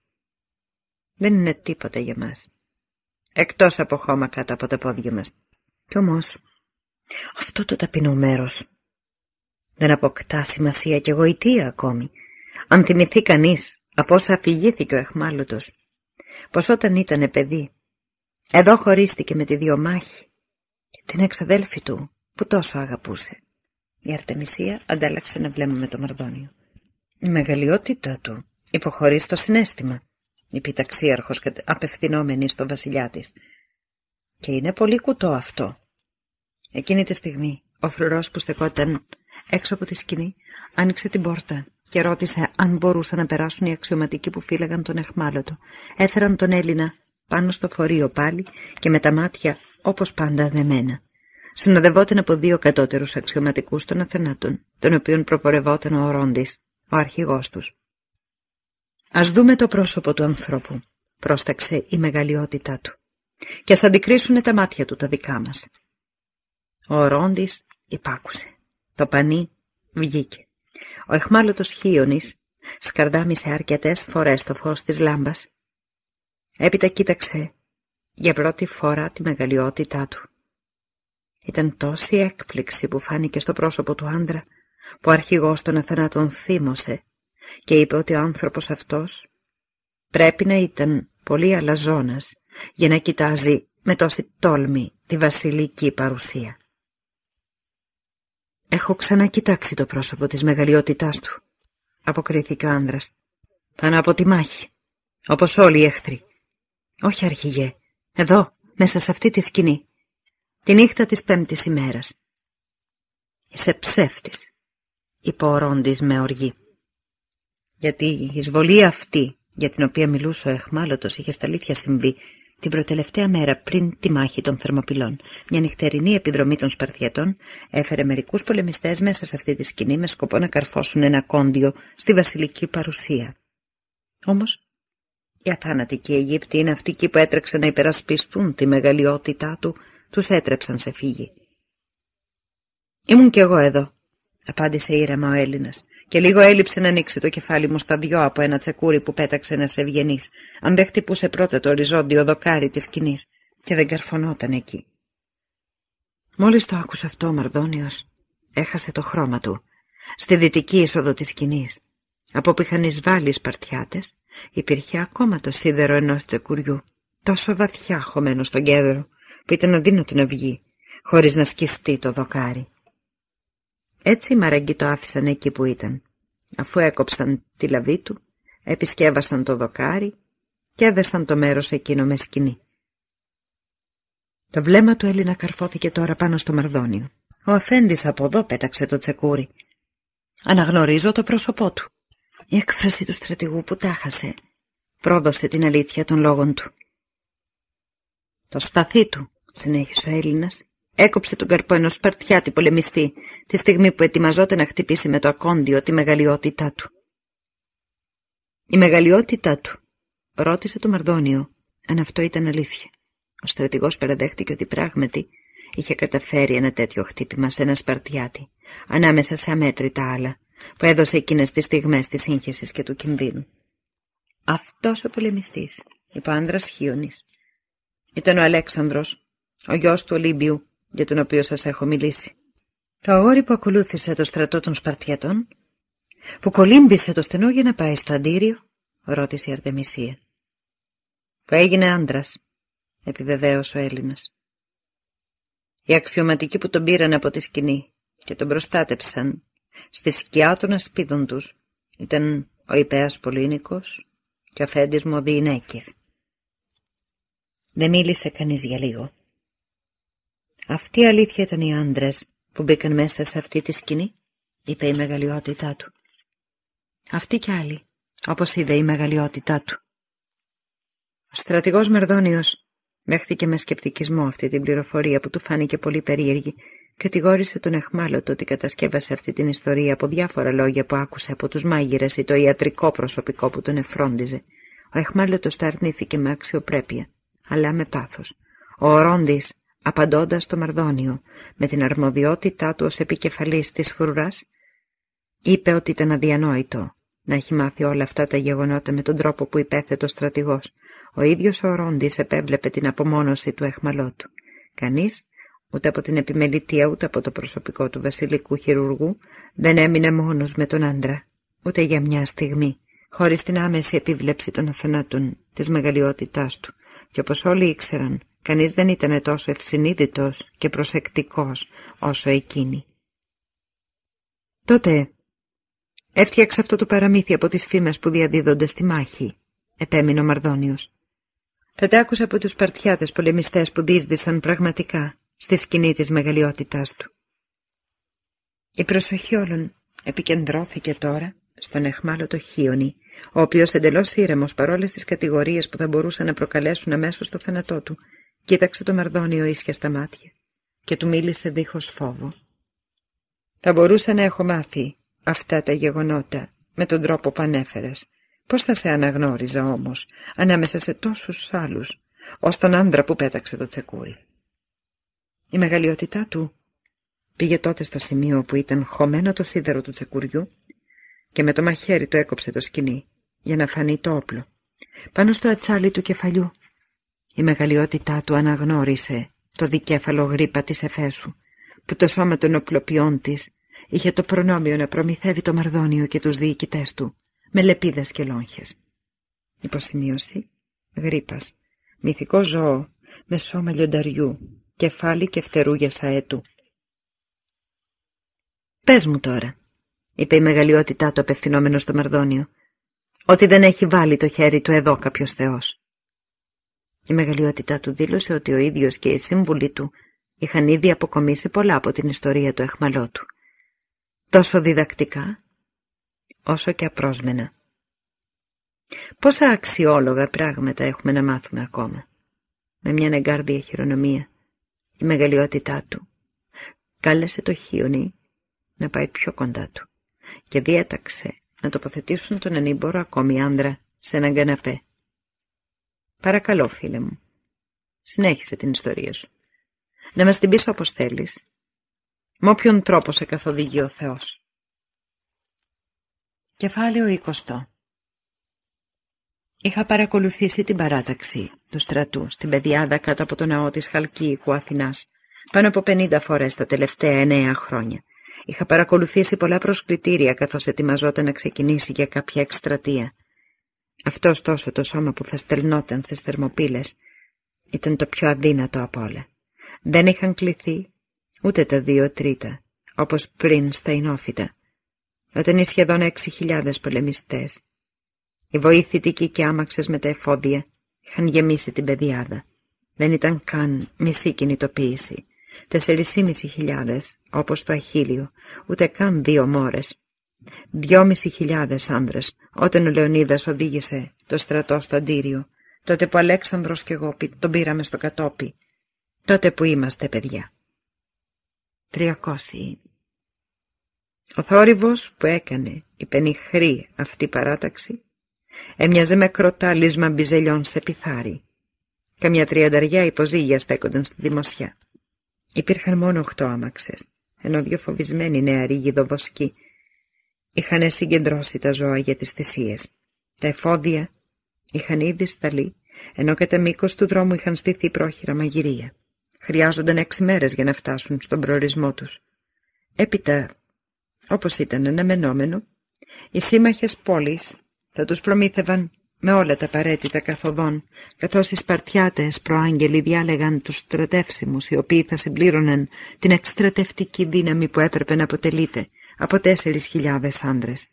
A: Δεν είναι τίποτα για μας. Εκτός από χώμα κάτω από τα πόδια μας. Κι όμως, αυτό το ταπεινό μέρος δεν αποκτά σημασία και γοητεία ακόμη. Αν θυμηθεί κανείς από όσα αφηγήθηκε ο εχμάλωτος, πως όταν ήτανε παιδί, εδώ χωρίστηκε με τη διομάχη και την εξαδέλφη του που τόσο αγαπούσε. Η Αρτεμισία αντάλλαξε ένα βλέμμα με το Μαρδόνιο. Η μεγαλειότητα του υποχωρεί στο συνέστημα, είπε η ταξίαρχος απευθυνόμενη στο βασιλιά της. Και είναι πολύ κουτό αυτό. Εκείνη τη στιγμή ο φρουρός που στεκόταν έξω από τη σκηνή άνοιξε την πόρτα και ρώτησε αν μπορούσαν να περάσουν οι αξιωματικοί που φύλαγαν τον εχμάλωτο. Έφεραν τον Έλληνα πάνω στο φορείο πάλι και με τα μάτια όπως πάντα δεμένα συνοδευόταν από δύο κατώτερους αξιωματικούς των Αθενάτων, τον οποίον προπορευόταν ο Ορόντις, ο αρχηγός τους. «Ας δούμε το πρόσωπο του ανθρώπου», πρόσταξε η μεγαλειότητά του, «και ας αντικρίσουν τα μάτια του τα δικά μας». Ο Ορόντις υπάκουσε. Το πανί βγήκε. Ο εχμάλωτος Χίονης σκαρδάμισε αρκετές φορές το φως της λάμπας. Έπειτα κοίταξε για πρώτη φορά τη μεγαλειότητά του. Ήταν τόση έκπληξη που φάνηκε στο πρόσωπο του άντρα, που ο αρχηγός των Αθανάτων θύμωσε και είπε ότι ο άνθρωπος αυτός πρέπει να ήταν πολύ αλαζόνας για να κοιτάζει με τόση τόλμη τη βασιλική παρουσία. «Έχω ξανακοιτάξει το πρόσωπο της μεγαλειότητάς του», αποκρίθηκε ο άνδρας. «Πάνω από τη μάχη, όπως όλοι οι εχθροί. Όχι αρχηγέ, εδώ, μέσα σε αυτή τη σκηνή τη νύχτα της πέμπτης ημέρας. «Είσαι ψεύτης», είπε ο Ρόντις με οργή. Γιατί η εισβολή αυτή, για την οποία μιλούσε ο εχμάλωτος, είχε στα αλήθεια συμβεί την προτελευταία μέρα πριν τη μάχη των Θερμοπυλών. Μια νυχτερινή επιδρομή των Σπαρθιατών έφερε μερικούς πολεμιστές μέσα σε αυτή τη σκηνή με σκοπό να καρφώσουν ένα κόντιο στη βασιλική παρουσία. Όμως, οι αθάνατοι Αιγύπτιοι είναι αυτοί που έτρεξαν να υπερασπιστούν τη μεγαλειότητά του τους έτρεψαν σε φύγη. «Ήμουν κι εγώ εδώ», απάντησε ήρεμα ο Έλληνας, και λίγο έλειψε να ανοίξει το κεφάλι μου στα δυο από ένα τσεκούρι που πέταξε ένας ευγενής, αν δεν χτυπούσε πρώτα το οριζόντιο δοκάρι της σκηνής και δεν καρφωνόταν εκεί. Μόλις το άκουσε αυτό ο Μαρδόνιος, έχασε το χρώμα του, στη δυτική είσοδο της σκηνής. Από που είχαν εισβάλει οι Σπαρτιάτες, υπήρχε ακόμα το σίδερο ενός τσεκουριού, τόσο βαθιά χωμένο στον κέντρο, που ήταν αδύνατο να βγει, χωρίς να σκιστεί το δοκάρι. Έτσι οι μαραγκοί το άφησαν εκεί που ήταν. Αφού έκοψαν τη λαβή του, επισκέβασαν το δοκάρι και έδεσαν το μέρος εκείνο με σκηνή. Το βλέμμα του Έλληνα καρφώθηκε τώρα πάνω στο μαρδόνιο. Ο αφέντης από εδώ πέταξε το τσεκούρι. Αναγνωρίζω το πρόσωπό του. Η έκφραση του στρατηγού που τάχασε πρόδωσε την αλήθεια των λόγων του. Το σπαθί του, συνέχισε ο Έλληνας, έκοψε τον καρπό ενός Σπαρτιάτη πολεμιστή τη στιγμή που ετοιμαζόταν να χτυπήσει με το ακόντιο τη μεγαλειότητά του. Η μεγαλειότητά του ρώτησε το Μαρδόνιο αν αυτό ήταν αλήθεια. Ο στρατηγός παραδέχτηκε ότι πράγματι είχε καταφέρει ένα τέτοιο χτύπημα σε ένα Σπαρτιάτη, ανάμεσα σε αμέτρητα άλλα, που έδωσε εκείνες τις στιγμές της σύγχυσης και του κινδύνου. Αυτός ο πολεμιστής, είπε ο άνδρας Χίωνης, ήταν ο Αλέξανδρος, ο γιος του Ολύμπιου, για τον οποίο σας έχω μιλήσει. Το αγόρι που ακολούθησε το στρατό των Σπαρτιατών, που κολύμπησε το στενό για να πάει στο αντίριο, ρώτησε η Αρτεμισία. Που έγινε άντρας, επιβεβαίωσε ο Έλληνας. Οι αξιωματικοί που τον πήραν από τη σκηνή και τον προστάτεψαν στη σκιά των ασπίδων τους ήταν ο Ιππέας Πολύνικος και ο Αφέντης Μοδιηνέκης. Δεν μίλησε κανείς για λίγο. Αυτή η αλήθεια ήταν οι άντρες που μπήκαν μέσα σε αυτή τη σκηνή, είπε η μεγαλειότητά του. Αυτή κι άλλοι, όπως είδε η μεγαλειότητά του. Ο στρατηγός Μερδόνιος δέχτηκε με σκεπτικισμό αυτή την πληροφορία που του φάνηκε πολύ περίεργη Κατηγόρησε τον εχμάλωτο ότι κατασκεύασε αυτή την ιστορία από διάφορα λόγια που άκουσε από τους μάγειρες ή το ιατρικό προσωπικό που τον εφρόντιζε. Ο εχμάλωτος τα αρνήθηκε με αξιοπρέπεια, αλλά με πάθος. Ο Ορόντις, απαντώντας στο Μαρδόνιο, με την αρμοδιότητά του ως επικεφαλής της φρουράς, είπε ότι ήταν αδιανόητο να έχει μάθει όλα αυτά τα γεγονότα με τον τρόπο που υπέθετο ο στρατηγός. Ο ίδιος ο Ορόντις επέβλεπε την απομόνωση του εχμαλώτου. Κανείς ούτε από την επιμελητία ούτε από το προσωπικό του βασιλικού χειρουργού δεν έμεινε μόνος με τον άντρα, ούτε για μια στιγμή, χωρίς την άμεση επίβλεψη των αθανάτων της μεγαλειότητάς του, και όπως όλοι ήξεραν, κανείς δεν ήταν τόσο ευσυνείδητος και προσεκτικός όσο εκείνη. Τότε έφτιαξε αυτό το παραμύθι από τις φήμες που διαδίδονται στη μάχη, επέμεινε ο Μαρδόνιος. Θα τα άκουσα από τους Σπαρτιάτες πολεμιστές που δίσδυσαν πραγματικά στη σκηνή της μεγαλειότητάς του. Η προσοχή όλων επικεντρώθηκε τώρα στον εχμάλωτο Χίονη, ο οποίος εντελώς ήρεμος παρόλες τις κατηγορίες που θα μπορούσαν να προκαλέσουν αμέσως το θάνατό του, κοίταξε το Μαρδόνιο ίσια στα μάτια και του μίλησε δίχως φόβο. Θα μπορούσα να έχω μάθει αυτά τα γεγονότα με τον τρόπο που ανέφερες. Πώς θα σε αναγνώριζα όμως, ανάμεσα σε τόσους άλλους, ως τον άντρα που πέταξε το τσεκούρι. Η μεγαλειότητά του πήγε τότε στο σημείο που ήταν χωμένο το σίδερο του τσεκουριού και με το μαχαίρι του έκοψε το σκηνή για να φανεί το όπλο. Πάνω στο ατσάλι του κεφαλιού η μεγαλειότητά του αναγνώρισε το δικέφαλο γρήπα της Εφέσου που το σώμα των οπλοποιών της είχε το προνόμιο να προμηθεύει το Μαρδόνιο και τους διοικητές του με λεπίδες και λόγχες. Υποσημείωση γρήπας, μυθικό ζώο με σώμα λιονταριού κεφάλι και φτερούγια σαέτου. «Πες μου τώρα», είπε η μεγαλειότητά του απευθυνόμενο στο Μαρδόνιο, «ότι δεν έχει βάλει το χέρι του εδώ κάποιος θεός». Η μεγαλειότητά του δήλωσε ότι ο ίδιος και οι σύμβουλοι του είχαν ήδη αποκομίσει πολλά από την ιστορία του εχμαλώτου. Τόσο διδακτικά, όσο και απρόσμενα. Πόσα αξιόλογα πράγματα έχουμε να μάθουμε ακόμα. Με μια εγκάρδια χειρονομία η μεγαλειότητά του. Κάλεσε το Χίονι να πάει πιο κοντά του και διέταξε να τοποθετήσουν τον ανήμπορο ακόμη άντρα σε έναν καναπέ. Παρακαλώ, φίλε μου, συνέχισε την ιστορία σου. Να μας την πεις όπως θέλεις, με όποιον τρόπο σε καθοδηγεί ο Θεός. Κεφάλαιο 20 Είχα παρακολουθήσει την παράταξη του στρατού στην πεδιάδα κάτω από το ναό της Χαλκίικου Αθηνάς πάνω από πενήντα φορές τα τελευταία εννέα χρόνια. Είχα παρακολουθήσει πολλά προσκλητήρια καθώς ετοιμαζόταν να ξεκινήσει για κάποια εκστρατεία. Αυτός ωστόσο το σώμα που θα στελνόταν στις θερμοπύλες ήταν το πιο αδύνατο από όλα. Δεν είχαν κληθεί ούτε τα δύο τρίτα, όπως πριν στα Ινόφυτα, όταν οι σχεδόν έξι χιλιάδες πολεμιστές οι βοήθητικοι και άμαξες με τα εφόδια είχαν γεμίσει την πεδιάδα. Δεν ήταν καν μισή κινητοποίηση. Τεσσερισήμισι χιλιάδες, όπως το Αχίλιο, ούτε καν δύο μόρες. Δυόμισι χιλιάδες άνδρες, όταν ο Λεωνίδας οδήγησε το στρατό στο αντίριο, τότε που ο Αλέξανδρος και εγώ τον πήραμε στο κατόπι, τότε που είμαστε παιδιά. Τριακόσιοι. Ο θόρυβος που έκανε η πενιχρή αυτή παράταξη Έμοιαζε με κροτάλισμα μπιζελιών σε πιθάρι. Καμιά τριανταριά υποζύγια στέκονταν στη δημοσιά. Υπήρχαν μόνο οχτώ άμαξες. ενώ δύο φοβισμένοι νεαροί γιδοβοσκοί είχαν συγκεντρώσει τα ζώα για τις θυσίες. Τα εφόδια είχαν ήδη σταλεί, ενώ κατά μήκος του δρόμου είχαν στηθεί πρόχειρα μαγειρία. Χρειάζονταν έξι μέρες για να φτάσουν στον προορισμό τους. Έπειτα, όπως ήταν αναμενόμενο, οι σύμμαχες πόλεις θα τους προμήθευαν με όλα τα απαραίτητα καθοδόν, καθώς οι Σπαρτιάτες προάγγελοι διάλεγαν τους στρατεύσιμους, οι οποίοι θα συμπλήρωναν την εκστρατευτική δύναμη που έπρεπε να αποτελείται από τέσσερις χιλιάδες άντρες.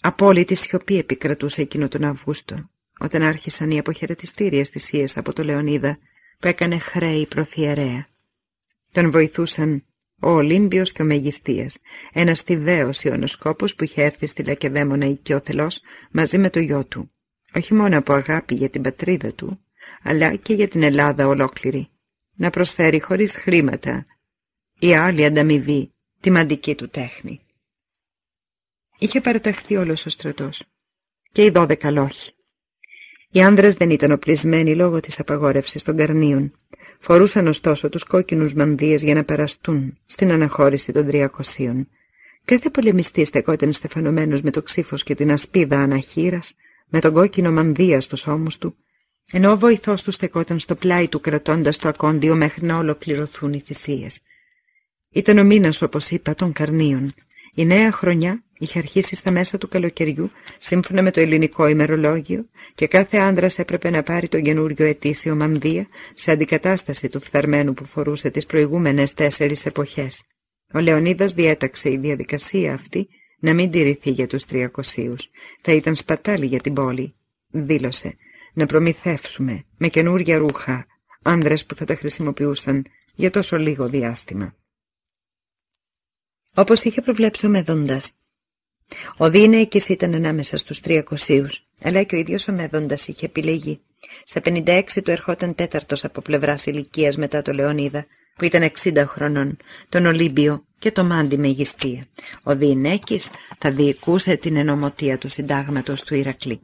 A: Απόλυτη σιωπή επικρατούσε εκείνο τον Αύγουστο, όταν άρχισαν οι αποχαιρετιστήριες θυσίες από το Λεωνίδα, που έκανε χρέη προθιερέα. Τον βοηθούσαν ο Ολύμπιος και ο Μεγιστίας, ένας θηβαίος ιονοσκόπος που είχε έρθει στη Λακεδαίμονα οικειοθελώς μαζί με το γιο του, όχι μόνο από αγάπη για την πατρίδα του, αλλά και για την Ελλάδα ολόκληρη, να προσφέρει χωρίς χρήματα ή άλλη ανταμοιβή τη μαντική του τέχνη. Είχε παραταχθεί όλος ο στρατός και οι δώδεκα λόχοι. Οι άνδρες δεν ήταν οπλισμένοι λόγω της απαγόρευσης των καρνίων. Φορούσαν ωστόσο τους κόκκινους μανδύες για να περαστούν στην αναχώρηση των τριακοσίων. Κάθε πολεμιστής στεκόταν στεφανωμένος με το ξύφος και την ασπίδα αναχείρας, με τον κόκκινο μανδύα στους ώμους του, ενώ ο βοηθός του στεκόταν στο πλάι του κρατώντας το ακόντιο μέχρι να ολοκληρωθούν οι θυσίες. Ήταν ο μήνας, όπως είπα, των καρνίων. Η νέα χρονιά είχε αρχίσει στα μέσα του καλοκαιριού, σύμφωνα με το ελληνικό ημερολόγιο, και κάθε άντρα έπρεπε να πάρει τον καινούριο ετήσιο μανδύα σε αντικατάσταση του φθαρμένου που φορούσε τις προηγούμενες τέσσερις εποχές. Ο Λεωνίδας διέταξε η διαδικασία αυτή να μην τηρηθεί για τους τριακοσίους. Θα ήταν σπατάλη για την πόλη, δήλωσε, να προμηθεύσουμε με καινούργια ρούχα άνδρες που θα τα χρησιμοποιούσαν για τόσο λίγο διάστημα. Όπως είχε προβλέψει ο Μεδόντας, ο Δίνεκης ήταν ανάμεσα στους τριακοσίους, αλλά και ο ίδιος ο Μέδοντας είχε επιλεγεί. Στα 56 του ερχόταν τέταρτος από πλευράς ηλικίας μετά το Λεωνίδα, που ήταν 60 χρονών, τον Ολύμπιο και το Μάντι Μεγιστία. Ο Δινέκης θα διοικούσε την ενωμοτία του συντάγματος του Ηρακλή.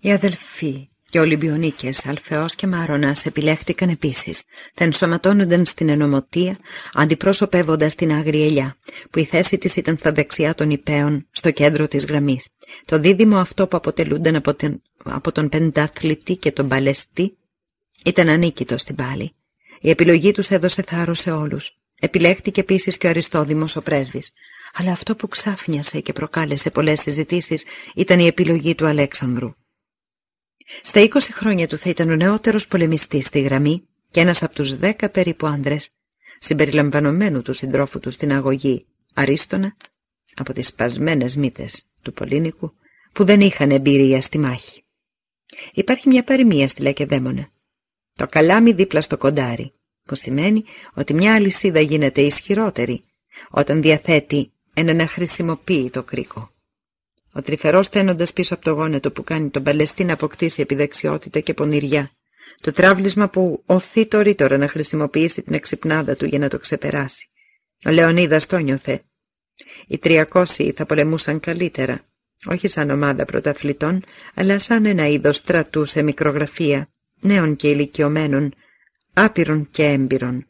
A: Οι αδελφοί και Ολυμπιονίκες, Αλφεός και Μάρονας επιλέχτηκαν επίσης. Θα ενσωματώνονταν στην ενωμοτία, αντιπρόσωπεύοντας την Άγρια Ελιά, που η θέση της ήταν στα δεξιά των υπέων, στο κέντρο της γραμμής. Το δίδυμο αυτό που αποτελούνταν από, την, από τον πενταθλητή και τον παλαιστή, ήταν ανίκητο στην πάλη. Η επιλογή τους έδωσε θάρρος σε όλους. Επιλέχτηκε επίσης και ο Αριστόδημος ο πρέσβης. Αλλά αυτό που ξάφνιασε και προκάλεσε πολλές συζητήσεις ήταν η επιλογή του Αλέξανδρου. Στα 20 χρόνια του θα ήταν ο νεότερος πολεμιστής στη γραμμή και ένας από τους δέκα περίπου άντρες, συμπεριλαμβανομένου του συντρόφου του στην αγωγή Αρίστονα, από τις σπασμένες μύτες του Πολύνικου, που δεν είχαν εμπειρία στη μάχη. Υπάρχει μια παροιμία στη Λακεδαίμονα. Το καλάμι δίπλα στο κοντάρι, που σημαίνει ότι μια αλυσίδα γίνεται ισχυρότερη όταν διαθέτει έναν το κρίκο. Ο τρυφερός τένοντας πίσω από το γόνετο που κάνει τον Παλαιστή να αποκτήσει επιδεξιότητα και πονηριά. Το τράβλισμα που οθεί το ρήτορα να χρησιμοποιήσει την εξυπνάδα του για να το ξεπεράσει. Ο Λεωνίδας το νιώθε. Οι τριακόσιοι θα πολεμούσαν καλύτερα, όχι σαν ομάδα πρωταθλητών, αλλά σαν ένα είδος στρατού σε μικρογραφία, νέων και ηλικιωμένων, άπειρων και έμπειρων.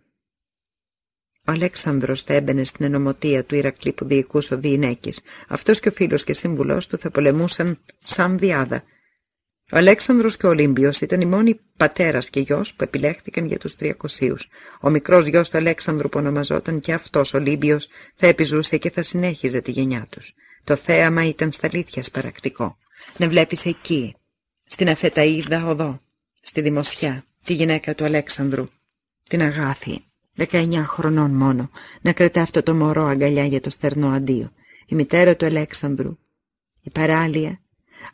A: Ο Αλέξανδρος θα έμπαινε στην ενωμοτεία του Ηρακλή που διοικούσε ο Διηνέκης. Αυτός και ο φίλος και σύμβουλός του θα πολεμούσαν σαν διάδα. Ο Αλέξανδρος και ο Ολύμπιος ήταν οι μόνοι πατέρας και γιος που επιλέχθηκαν για τους τριακοσίους. Ο μικρός γιος του Αλέξανδρου που ονομαζόταν και αυτός ο Ολύμπιος θα επιζούσε και θα συνέχιζε τη γενιά τους. Το θέαμα ήταν στα αλήθεια παρακτικό. Να βλέπεις εκεί, στην Αφεταίδα οδό, στη Δημοσιά, τη γυναίκα του Αλέξανδρου, την Αγάθη, Δεκαεννιά χρονών μόνο, να κρατά αυτό το μωρό αγκαλιά για το στερνό αντίο. Η μητέρα του Αλέξανδρου, η παράλια,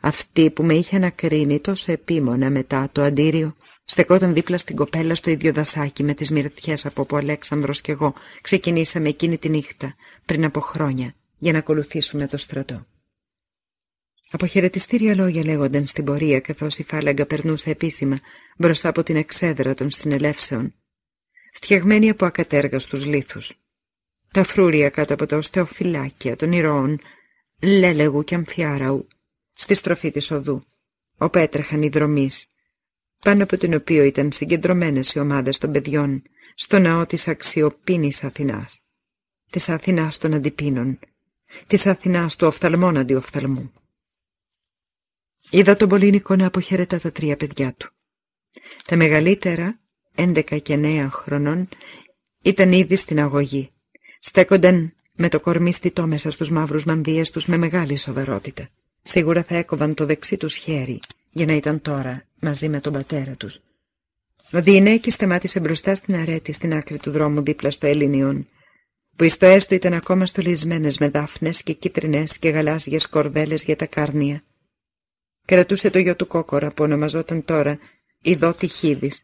A: αυτή που με είχε ανακρίνει τόσο επίμονα μετά το αντίριο, στεκόταν δίπλα στην κοπέλα στο ίδιο δασάκι με τις μυρτιές από που ο Αλέξανδρος και εγώ ξεκινήσαμε εκείνη τη νύχτα, πριν από χρόνια, για να ακολουθήσουμε το στρατό. Αποχαιρετιστήρια λόγια λέγονταν στην πορεία καθώς η φάλαγγα περνούσε επίσημα μπροστά από την εξέδρα των συνελεύσεων φτιαγμένη από ακατέργαστους λίθους. Τα φρούρια κάτω από τα οστεοφυλάκια των ηρώων, λέλεγου και αμφιάραου, στη στροφή της οδού, όπου έτρεχαν οι δρομείς, πάνω από την οποία ήταν συγκεντρωμένες οι ομάδες των παιδιών, στο ναό της αξιοπίνης Αθηνάς, της Αθηνάς των αντιπίνων, της Αθηνάς του οφθαλμών αντιοφθαλμού. Είδα τον Πολύνικο να αποχαιρετά τα τρία παιδιά του. Τα μεγαλύτερα, έντεκα και νέα χρονών, ήταν ήδη στην αγωγή. Στέκονταν με το κορμί στιτό μέσα στους μαύρους μανδύες τους με μεγάλη σοβαρότητα. Σίγουρα θα έκοβαν το δεξί τους χέρι για να ήταν τώρα μαζί με τον πατέρα τους. Ο Διηνέκης σταμάτησε μπροστά στην αρέτη στην άκρη του δρόμου δίπλα στο Ελληνιόν, που οι στοές του ήταν ακόμα στολισμένες με δάφνες και κίτρινες και γαλάζιες κορδέλες για τα κάρνια. Κρατούσε το γιο του κόκορα που ονομαζόταν τώρα Ιδώτη Χίδης.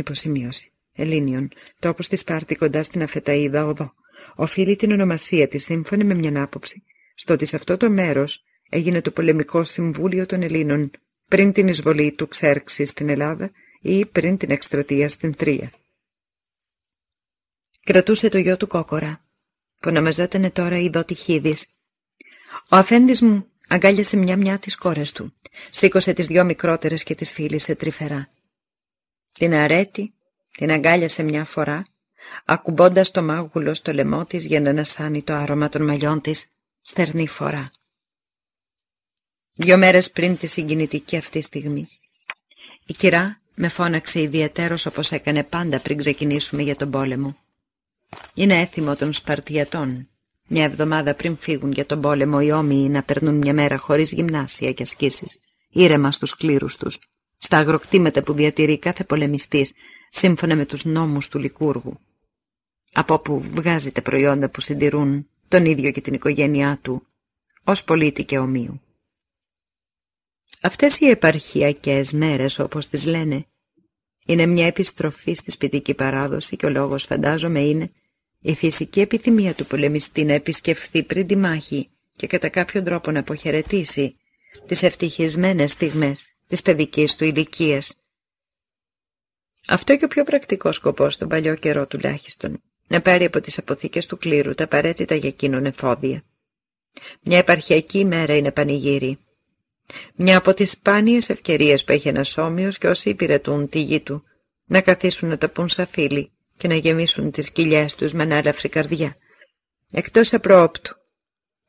A: Υποσημείωση. Ελλήνιον, τόπος στη Σπάρτη κοντά στην Αφεταίδα οδό. Οφείλει την ονομασία της σύμφωνα με μια άποψη στο ότι σε αυτό το μέρος έγινε το πολεμικό συμβούλιο των Ελλήνων πριν την εισβολή του Ξέρξη στην Ελλάδα ή πριν την εκστρατεία στην Τρία. Κρατούσε το γιο του κόκορα, που ονομαζόταν τώρα η Δότη Χίδης. Ο αφέντης μου αγκάλιασε μια-μια τις κόρες του, σήκωσε τις δυο μικρότερες και τις φίλησε τρυφερά. Την αρέτη την αγκάλιασε μια φορά, ακουμπώντας το μάγουλο στο λαιμό της για να ανασάνει το άρωμα των μαλλιών της, στερνή φορά. Δυο μέρες πριν τη συγκινητική αυτή στιγμή, η κυρά με φώναξε ιδιαίτερος όπως έκανε πάντα πριν ξεκινήσουμε για τον πόλεμο. Είναι έθιμο των Σπαρτιατών, μια εβδομάδα πριν φύγουν για τον πόλεμο οι όμοιοι να περνούν μια μέρα χωρίς γυμνάσια και ασκήσεις, ήρεμα στους κλήρους τους, στα αγροκτήματα που διατηρεί κάθε πολεμιστής, σύμφωνα με τους νόμους του Λικούργου. Από όπου βγάζετε προϊόντα που συντηρούν τον ίδιο και την οικογένειά του, ως πολίτη και ομοίου. Αυτές οι επαρχιακές μέρες, όπως τις λένε, είναι μια επιστροφή στη σπιτική παράδοση και ο λόγος φαντάζομαι είναι η φυσική επιθυμία του πολεμιστή να επισκεφθεί πριν τη μάχη και κατά κάποιον τρόπο να αποχαιρετήσει τις ευτυχισμένες στιγμές της παιδικής του ηλικίας. Αυτό και ο πιο πρακτικός σκοπός στον παλιό καιρό τουλάχιστον, να πάρει από τις αποθήκες του κλήρου τα απαραίτητα για εκείνον εφόδια. Μια επαρχιακή ημέρα είναι πανηγύρι. Μια από τις σπάνιες ευκαιρίες που έχει ένας όμοιος και όσοι υπηρετούν τη γη του, να καθίσουν να τα πούν σαν φίλοι και να γεμίσουν τις κοιλιές τους με ανάλαφρη καρδιά. Εκτός απρόοπτου.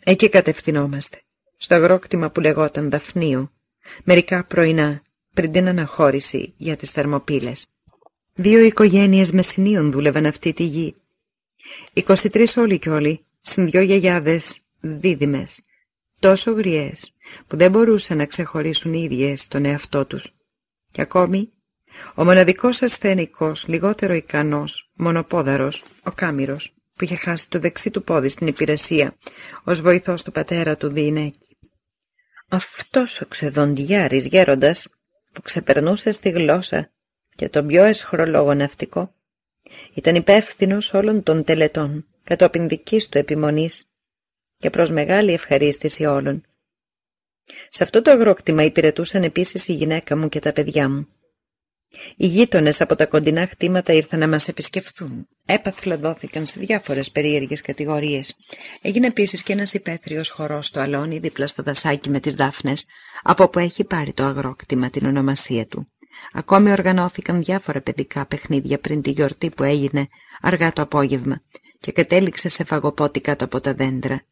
A: Εκεί κατευθυνόμαστε, στο αγρόκτημα που λεγόταν Δαφνίου, μερικά πρωινά πριν την αναχώρηση για τις θερμοπύλες. Δύο οικογένειες μεσηνίων δούλευαν αυτή τη γη. 23 όλοι κι όλοι, συν δυο γιαγιάδες δίδυμες, τόσο γριές, που δεν μπορούσαν να ξεχωρίσουν οι ίδιες τον εαυτό τους. Και ακόμη, ο μοναδικός ασθενικός, λιγότερο ικανός, μονοπόδαρος, ο Κάμυρος, που είχε χάσει το δεξί του πόδι στην υπηρεσία, ως βοηθός του πατέρα του Διηνέκη. Αυτός ο ξεδοντιάρης γέροντας, που ξεπερνούσε στη γλώσσα και τον πιο εσχρολόγο ναυτικό, ήταν υπεύθυνος όλων των τελετών, κατόπιν δικής του επιμονής και προς μεγάλη ευχαρίστηση όλων. Σε αυτό το αγρόκτημα υπηρετούσαν επίσης η γυναίκα μου και τα παιδιά μου. Οι γείτονες από τα κοντινά χτήματα ήρθαν να μας επισκεφθούν. Έπαθλα δόθηκαν σε διάφορες περίεργες κατηγορίες. Έγινε επίσης και ένας υπαίθριος χορός στο αλόνι δίπλα στο δασάκι με τις δάφνες, από όπου έχει πάρει το αγρόκτημα την ονομασία του. Ακόμη οργανώθηκαν διάφορα παιδικά παιχνίδια πριν τη γιορτή που έγινε αργά το απόγευμα και κατέληξε σε φαγοπότη κάτω από τα δέντρα,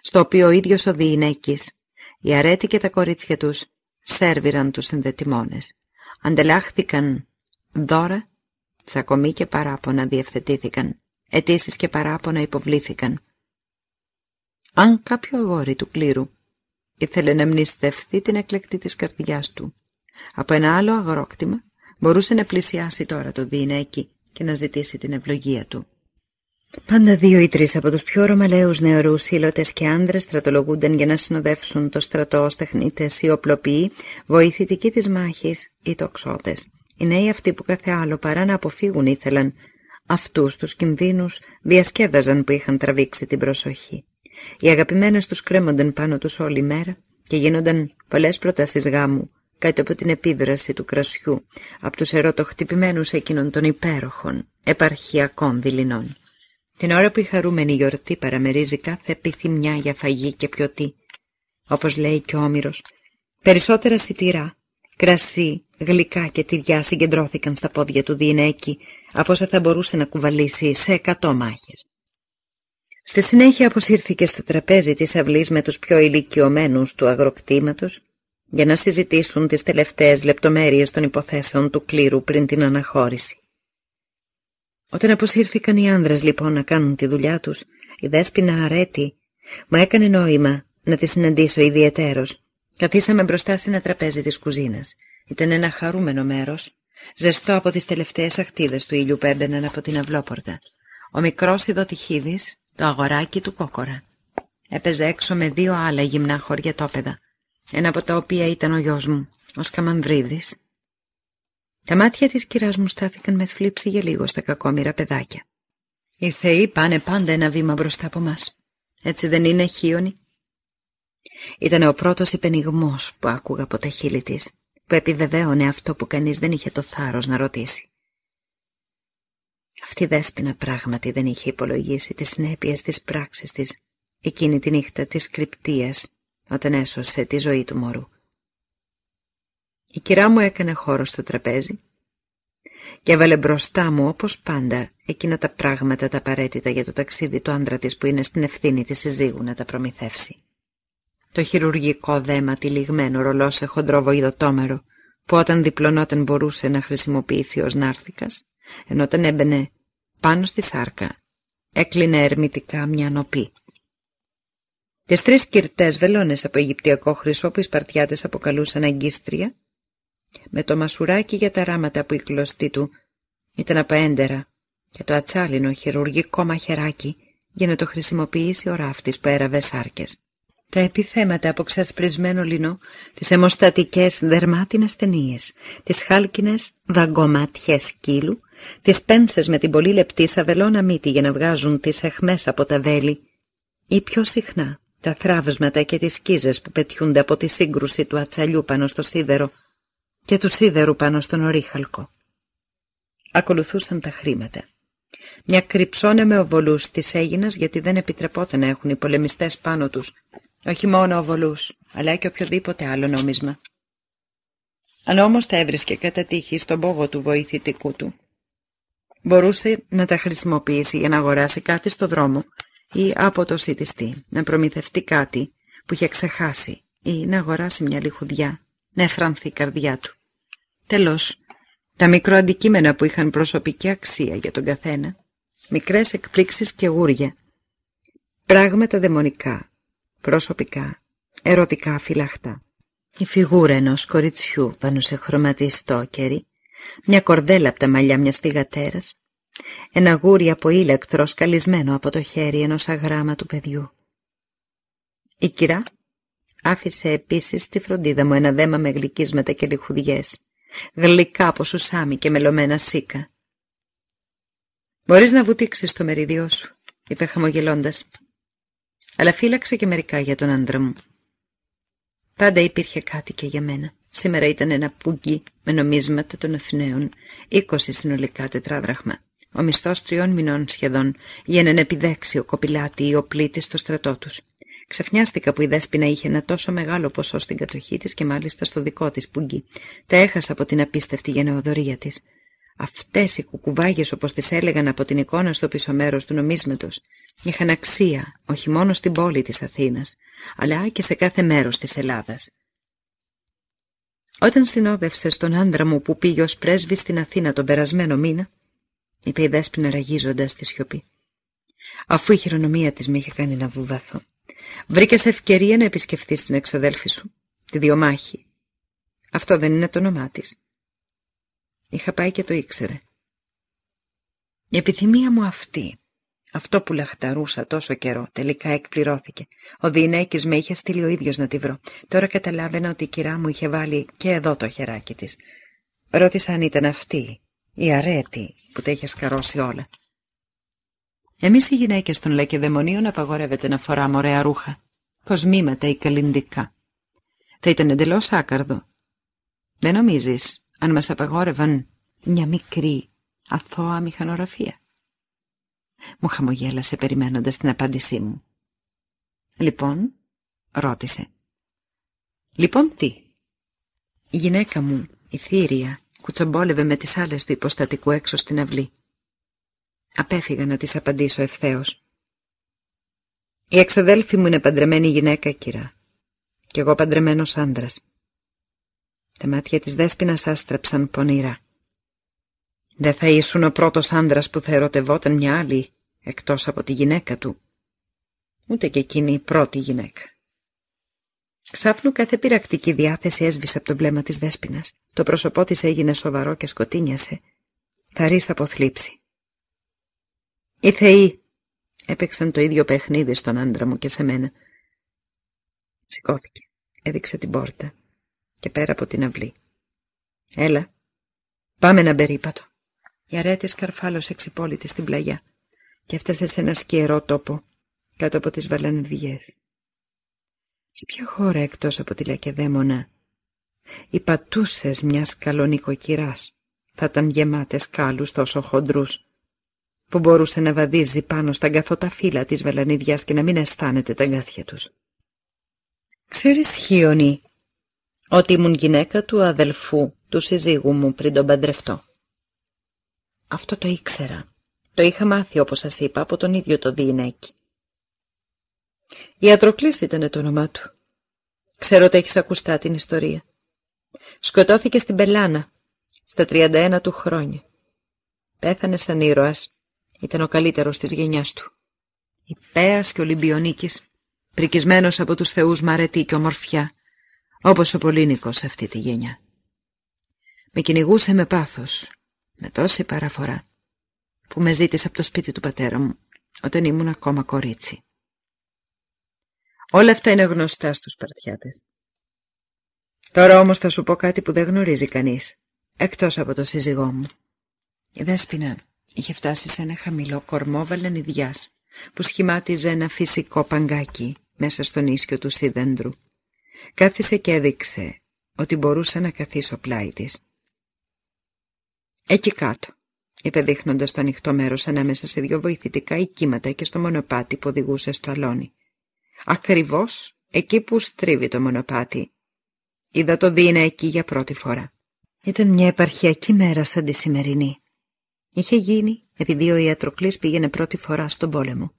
A: στο οποίο ο ίδιος ο Διηνέκης, οι αρέτη και τα κορίτσια τους σέρβιραν τους συνδετημόνες. Αντελάχθηκαν δώρα, τσακωμοί και παράπονα διευθετήθηκαν, αιτήσεις και παράπονα υποβλήθηκαν. Αν κάποιο αγόρι του κλήρου ήθελε να μνηστευτεί την εκλεκτή της καρδιάς του, από ένα άλλο αγρόκτημα μπορούσε να πλησιάσει τώρα το Διηνέκη και να ζητήσει την ευλογία του. Πάντα δύο ή τρεις από τους πιο ρωμαλαίους νεαρούς ήλωτες και άνδρες στρατολογούνταν για να συνοδεύσουν το στρατό ως τεχνίτες ή οπλοποιοί, βοηθητικοί της μάχης ή τοξότες. Οι νέοι αυτοί που κάθε άλλο παρά να αποφύγουν ήθελαν αυτούς τους κινδύνους διασκέδαζαν που είχαν τραβήξει την προσοχή. Οι αγαπημένες τους κρέμονταν πάνω τους όλη μέρα και γίνονταν πολλές προτάσεις γάμου κάτω από την επίδραση του κρασιού από τους ερωτοχτυπημένους εκείνων των υπέροχων επαρχιακών δειλινών. Την ώρα που η χαρούμενη γιορτή παραμερίζει κάθε επιθυμιά για φαγή και πιωτή, όπως λέει και ο Όμηρος, περισσότερα σιτηρά, Κρασί, γλυκά και τυριά συγκεντρώθηκαν στα πόδια του διενέκη από όσα θα μπορούσε να κουβαλήσει σε εκατό μάχες. Στη συνέχεια αποσύρθηκε στο τραπέζι της αυλής με τους πιο ηλικιωμένους του αγροκτήματος για να συζητήσουν τις τελευταίες λεπτομέρειες των υποθέσεων του κλήρου πριν την αναχώρηση. Όταν αποσύρθηκαν οι άνδρες λοιπόν να κάνουν τη δουλειά τους, η δέσποινα αρέτη μου έκανε νόημα να τη συναντήσω ιδιαιτέρως. Καθίσαμε μπροστά σε ένα τραπέζι της κουζίνας. Ήταν ένα χαρούμενο μέρος, ζεστό από τις τελευταίες αχτίδες του ήλιου που έμπαιναν από την αυλόπορτα. Ο μικρός ειδοτυχίδης, το αγοράκι του κόκορα. Έπαιζε έξω με δύο άλλα γυμνά χωριετόπεδα, ένα από τα οποία ήταν ο γιος μου, ο Σκαμανδρίδης. Τα μάτια της κυράς μου στάθηκαν με θλίψη για λίγο στα κακόμοιρα παιδάκια. Οι θεοί πάνε πάντα ένα βήμα μπροστά από μας. Έτσι δεν είναι, Χίονι. Ήταν ο πρώτος υπενιγμός που άκουγα από τα χείλη της, που επιβεβαίωνε αυτό που κανείς δεν είχε το θάρρος να ρωτήσει. Αυτή δέσποινα πράγματι δεν είχε υπολογίσει τις συνέπειες της πράξης της εκείνη τη νύχτα της κρυπτίας όταν έσωσε τη ζωή του μωρού. Η κυρά μου έκανε χώρο στο τραπέζι και έβαλε μπροστά μου όπως πάντα εκείνα τα πράγματα τα απαραίτητα για το ταξίδι του άντρα της που είναι στην ευθύνη της συζύγου να τα προμηθεύσει. Το χειρουργικό δέμα τυλιγμένο ρολό σε χοντρό βοηδοτόμερο που όταν διπλωνόταν μπορούσε να χρησιμοποιηθεί ως νάρθικας ενώ όταν έμπαινε πάνω στη σάρκα έκλεινε ερμητικά μια νοπή. Τις τρεις κυρτές βελόνες από Αιγυπτιακό χρυσό που οι Σπαρτιάτες αποκαλούσαν αγκίστρια, με το μασουράκι για τα ράματα που η κλωστή του ήταν από έντερα και το ατσάλινο χειρουργικό μαχαιράκι για να το χρησιμοποιήσει ο ράφτης που έραβε σάρκες. Τα επιθέματα από ξασπρισμένο λινό, τις αιμοστατικές δερμάτινες ταινίες, τις χάλκινες δαγκωμάτιες σκύλου, τις πένσες με την πολύ λεπτή σαβελώνα μύτη για να βγάζουν τις εχμές από τα βέλη, ή πιο συχνά τα θράβσματα και τις σκίζες που πετιούνται από τη σύγκρουση του ατσαλιού πάνω στο σίδερο και τους σίδερου πάνω στον ορίχαλκο. Ακολουθούσαν τα χρήματα. Μια κρυψώνα με οβολούς της Έγινας γιατί δεν επιτρεπόταν να έχουν οι πολεμιστές πάνω τους, όχι μόνο οβολούς, αλλά και οποιοδήποτε άλλο νόμισμα. Αν όμως τα έβρισκε κατά τύχη στον πόγο του βοηθητικού του, μπορούσε να τα χρησιμοποιήσει για να αγοράσει κάτι στο δρόμο ή από το σιτιστή, να προμηθευτεί κάτι που είχε ξεχάσει ή να αγοράσει μια λιχουδιά, να εφρανθεί η καρδιά του. Τέλος, τα μικροαντικείμενα που είχαν προσωπική αξία για τον καθένα, μικρές εκπλήξεις και γούρια, πράγματα δαιμονικά, προσωπικά, ερωτικά φυλαχτά. Η φιγούρα ενός κοριτσιού πάνω σε χρωματιστό κερί, μια κορδέλα από τα μαλλιά μιας θυγατέρας, ένα γούρι από ήλεκτρο σκαλισμένο από το χέρι ενός αγράμματου παιδιού. Η κυρά άφησε επίσης στη φροντίδα μου ένα δέμα με γλυκίσματα και λιχουδιές, γλυκά από σουσάμι και μελωμένα σίκα. «Μπορείς να βουτήξεις το μερίδιό σου», είπε χαμογελώντας. «Αλλά φύλαξε και μερικά για τον άντρα μου». Πάντα υπήρχε κάτι και για μένα. Σήμερα ήταν ένα πουγκί με νομίσματα των Αθηναίων, είκοσι συνολικά τετράδραχμα. Ο μισθός τριών μηνών σχεδόν για έναν επιδέξιο κοπηλάτη ή οπλίτη στο στρατό τους. Ξαφνιάστηκα που η δέσποινα είχε ένα τόσο μεγάλο ποσό στην κατοχή της και μάλιστα στο δικό της πουγκί. Τα έχασα από την απίστευτη γενεοδορία της. Αυτές οι κουκουβάγες όπως τις έλεγαν από την εικόνα στο πίσω μέρος του νομίσματος είχαν αξία όχι μόνο στην πόλη της Αθήνας αλλά και σε κάθε μέρος της Ελλάδας. Όταν συνόδευσες στον άντρα μου που πήγε ως πρέσβη στην Αθήνα τον περασμένο μήνα, είπε η δέσποινα ραγίζοντας τη σιωπή. Αφού η χειρονομία της με είχε κάνει να βουβάθω, βρήκες ευκαιρία να επισκεφθείς την εξαδέλφη σου, τη Διομάχη. Αυτό δεν είναι το όνομά της. Είχα πάει και το ήξερε. Η επιθυμία μου αυτή, αυτό που λαχταρούσα τόσο καιρό, τελικά εκπληρώθηκε. Ο Διηνέκης με είχε στείλει ο ίδιος να τη βρω. Τώρα καταλάβαινα ότι η κυρά μου είχε βάλει και εδώ το χεράκι της. Ρώτησα αν ήταν αυτή, η αρέτη, που τα είχε σκαρώσει όλα. Εμείς οι γυναίκες των Λακεδαιμονίων απαγορεύεται να φοράμε ωραία ρούχα, κοσμήματα ή καλλιντικά. Θα ήταν εντελώς άκαρδο. Δεν νομίζεις, αν μας απαγόρευαν μια μικρή, αθώα μηχανογραφία; Μου χαμογέλασε περιμένοντας την απάντησή μου. Λοιπόν, ρώτησε. Λοιπόν τι; Η γυναίκα μου, η Θήρια, κουτσομπόλευε με τις άλλες του υποστατικού έξω στην αυλή. Απέφυγα να της απαντήσω ευθέως. Η εξαδέλφη μου είναι παντρεμένη γυναίκα, κυρά, κι εγώ παντρεμένος άντρας. Τα μάτια της δέσποινας άστρεψαν πονηρά. Δεν θα ήσουν ο πρώτος άντρας που θα ερωτευόταν μια άλλη, εκτός από τη γυναίκα του. Ούτε και εκείνη η πρώτη γυναίκα. Ξάφνου κάθε πειρακτική διάθεση έσβησε από το βλέμμα της δέσποινας. Το πρόσωπό της έγινε σοβαρό και σκοτίνιασε. Θαρής από θλίψη. Οι θεοί έπαιξαν το ίδιο παιχνίδι στον άντρα μου και σε μένα. Σηκώθηκε, έδειξε την πόρτα και πέρα από την αυλή. Έλα, πάμε ένα περίπατο. Η αρέτη σκαρφάλωσε εξυπόλυτη στην πλαγιά και έφτασε σε ένα σκιερό τόπο κάτω από τις βαλανδιές. Σε ποια χώρα εκτός από τη Λακεδαίμονα οι πατούσες μιας καλονικοκυράς; Θα ήταν γεμάτες κάλους τόσο χοντρούς που μπορούσε να βαδίζει πάνω στα καθότα φύλλα της βελανιδιάς και να μην αισθάνεται τα αγκάθια τους. Ξέρεις, Χίωνη, ότι ήμουν γυναίκα του αδελφού του συζύγου μου πριν τον παντρευτώ. Αυτό το ήξερα. Το είχα μάθει, όπως σας είπα, από τον ίδιο το διηνέκη. Η Ατροκλής ήταν το όνομά του. Ξέρω ότι έχεις ακουστά την ιστορία. Σκοτώθηκε στην Πελάνα, στα 31 του χρόνια. Πέθανε σαν ήρωας. Ήταν ο καλύτερος της γενιάς του. Υπέας και Ολυμπιονίκης, πρικισμένος από τους θεούς Μαρετή και ομορφιά, όπως ο Πολύνικος αυτή τη γενιά. Με κυνηγούσε με πάθος, με τόση παραφορά, που με ζήτησε από το σπίτι του πατέρα μου, όταν ήμουν ακόμα κορίτσι. Όλα αυτά είναι γνωστά στους Σπαρτιάτες. Τώρα όμως θα σου πω κάτι που δεν γνωρίζει κανείς, εκτός από το σύζυγό μου. Η Δέσποινα είχε φτάσει σε ένα χαμηλό κορμό βαλανιδιάς, που σχημάτιζε ένα φυσικό παγκάκι μέσα στον ίσκιο του σίδεντρου. Κάθισε και έδειξε ότι μπορούσε να καθίσω πλάι της. Εκεί κάτω, είπε δείχνοντας το ανοιχτό μέρος ανάμεσα σε δύο βοηθητικά οικήματα και στο μονοπάτι που οδηγούσε στο αλόνι. Ακριβώς εκεί που στρίβει το μονοπάτι. Είδα το Δίνα εκεί για πρώτη φορά. Ήταν μια επαρχιακή μέρα σαν τη σημερινή. Είχε γίνει επειδή ο Ιατροκλής πήγαινε πρώτη φορά στον πόλεμο.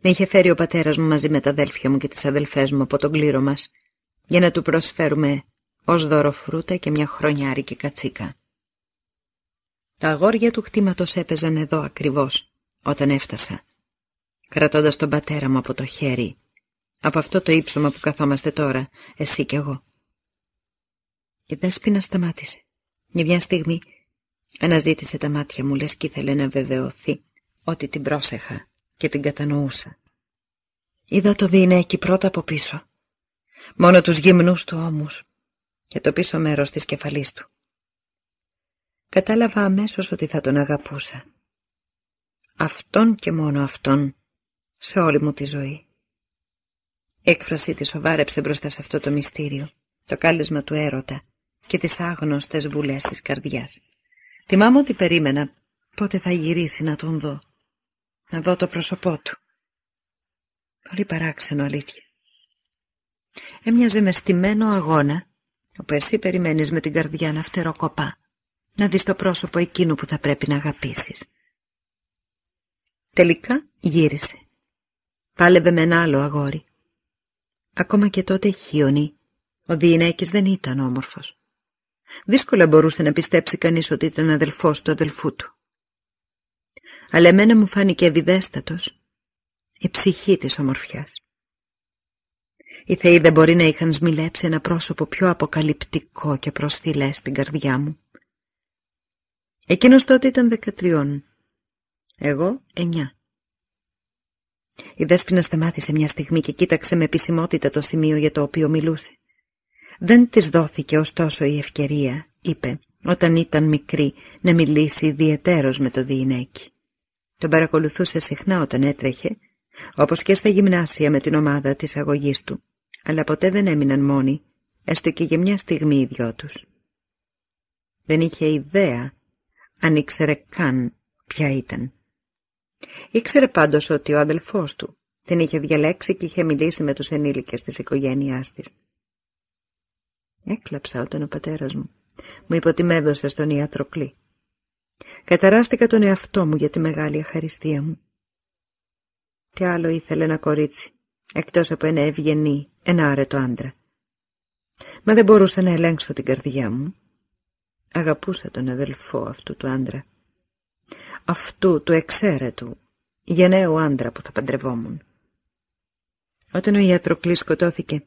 A: Με είχε φέρει ο πατέρας μου μαζί με τα αδέλφια μου και τις αδελφές μου από τον κλήρο μας για να του προσφέρουμε ως δώρο φρούτα και μια χρονιάρικη κατσίκα. Τα αγόρια του χτήματος έπαιζαν εδώ ακριβώς όταν έφτασα, κρατώντας τον πατέρα μου από το χέρι από αυτό το ύψωμα που καθόμαστε τώρα, εσύ κι εγώ. Η δέσποινα σταμάτησε. Για μια στιγμή αναζήτησε τα μάτια μου, λες κι ήθελε να βεβαιωθεί ότι την πρόσεχα και την κατανοούσα. Είδα το εκεί πρώτα από πίσω. Μόνο τους γυμνούς του ώμους και το πίσω μέρος της κεφαλής του. Κατάλαβα αμέσως ότι θα τον αγαπούσα. Αυτόν και μόνο αυτόν σε όλη μου τη ζωή έκφρασή της σοβάρεψε μπροστά σε αυτό το μυστήριο, το κάλεσμα του έρωτα και τις άγνωστες βουλές της καρδιάς. Θυμάμαι ότι περίμενα πότε θα γυρίσει να τον δω, να δω το πρόσωπό του. Πολύ παράξενο αλήθεια. Έμοιαζε με στημένο αγώνα, όπου εσύ περιμένεις με την καρδιά να φτεροκοπά, να δεις το πρόσωπο εκείνου που θα πρέπει να αγαπήσεις. Τελικά γύρισε. Πάλευε με ένα άλλο αγόρι. Ακόμα και τότε χίονι, ο Διηνέκης δεν ήταν όμορφος. Δύσκολα μπορούσε να πιστέψει κανείς ότι ήταν αδελφός του αδελφού του. Αλλά εμένα μου φάνηκε ευηδέστατος η ψυχή της ομορφιάς. Οι θεοί δεν μπορεί να είχαν σμιλέψει ένα πρόσωπο πιο αποκαλυπτικό και προσφυλές στην καρδιά μου. Εκείνος τότε ήταν δεκατριών, εγώ εννιά. Η Δέσποινα σταμάτησε μια στιγμή και κοίταξε με επισημότητα το σημείο για το οποίο μιλούσε. Δεν της δόθηκε ωστόσο η ευκαιρία, είπε, όταν ήταν μικρή, να μιλήσει ιδιαιτέρως με το διηνέκι. Τον παρακολουθούσε συχνά όταν έτρεχε, όπως και στα γυμνάσια με την ομάδα της αγωγής του, αλλά ποτέ δεν έμειναν μόνοι, έστω και για μια στιγμή οι δυο τους. Δεν είχε ιδέα αν ήξερε καν ποια ήταν. Ήξερε πάντως ότι ο αδελφός του την είχε διαλέξει και είχε μιλήσει με τους ενήλικες της οικογένειάς της. Έκλαψα όταν ο πατέρας μου μου είπε ότι με έδωσε στον ιατροκλή. Καταράστηκα τον εαυτό μου για τη μεγάλη αχαριστία μου. Τι άλλο ήθελε ένα κορίτσι, εκτός από ένα ευγενή, ένα άρετο άντρα. Μα δεν μπορούσα να ελέγξω την καρδιά μου. Αγαπούσα τον αδελφό αυτού του άντρα. Αυτού του εξαίρετου, γενναίου άντρα που θα παντρευόμουν. Όταν ο ιατροκλής σκοτώθηκε,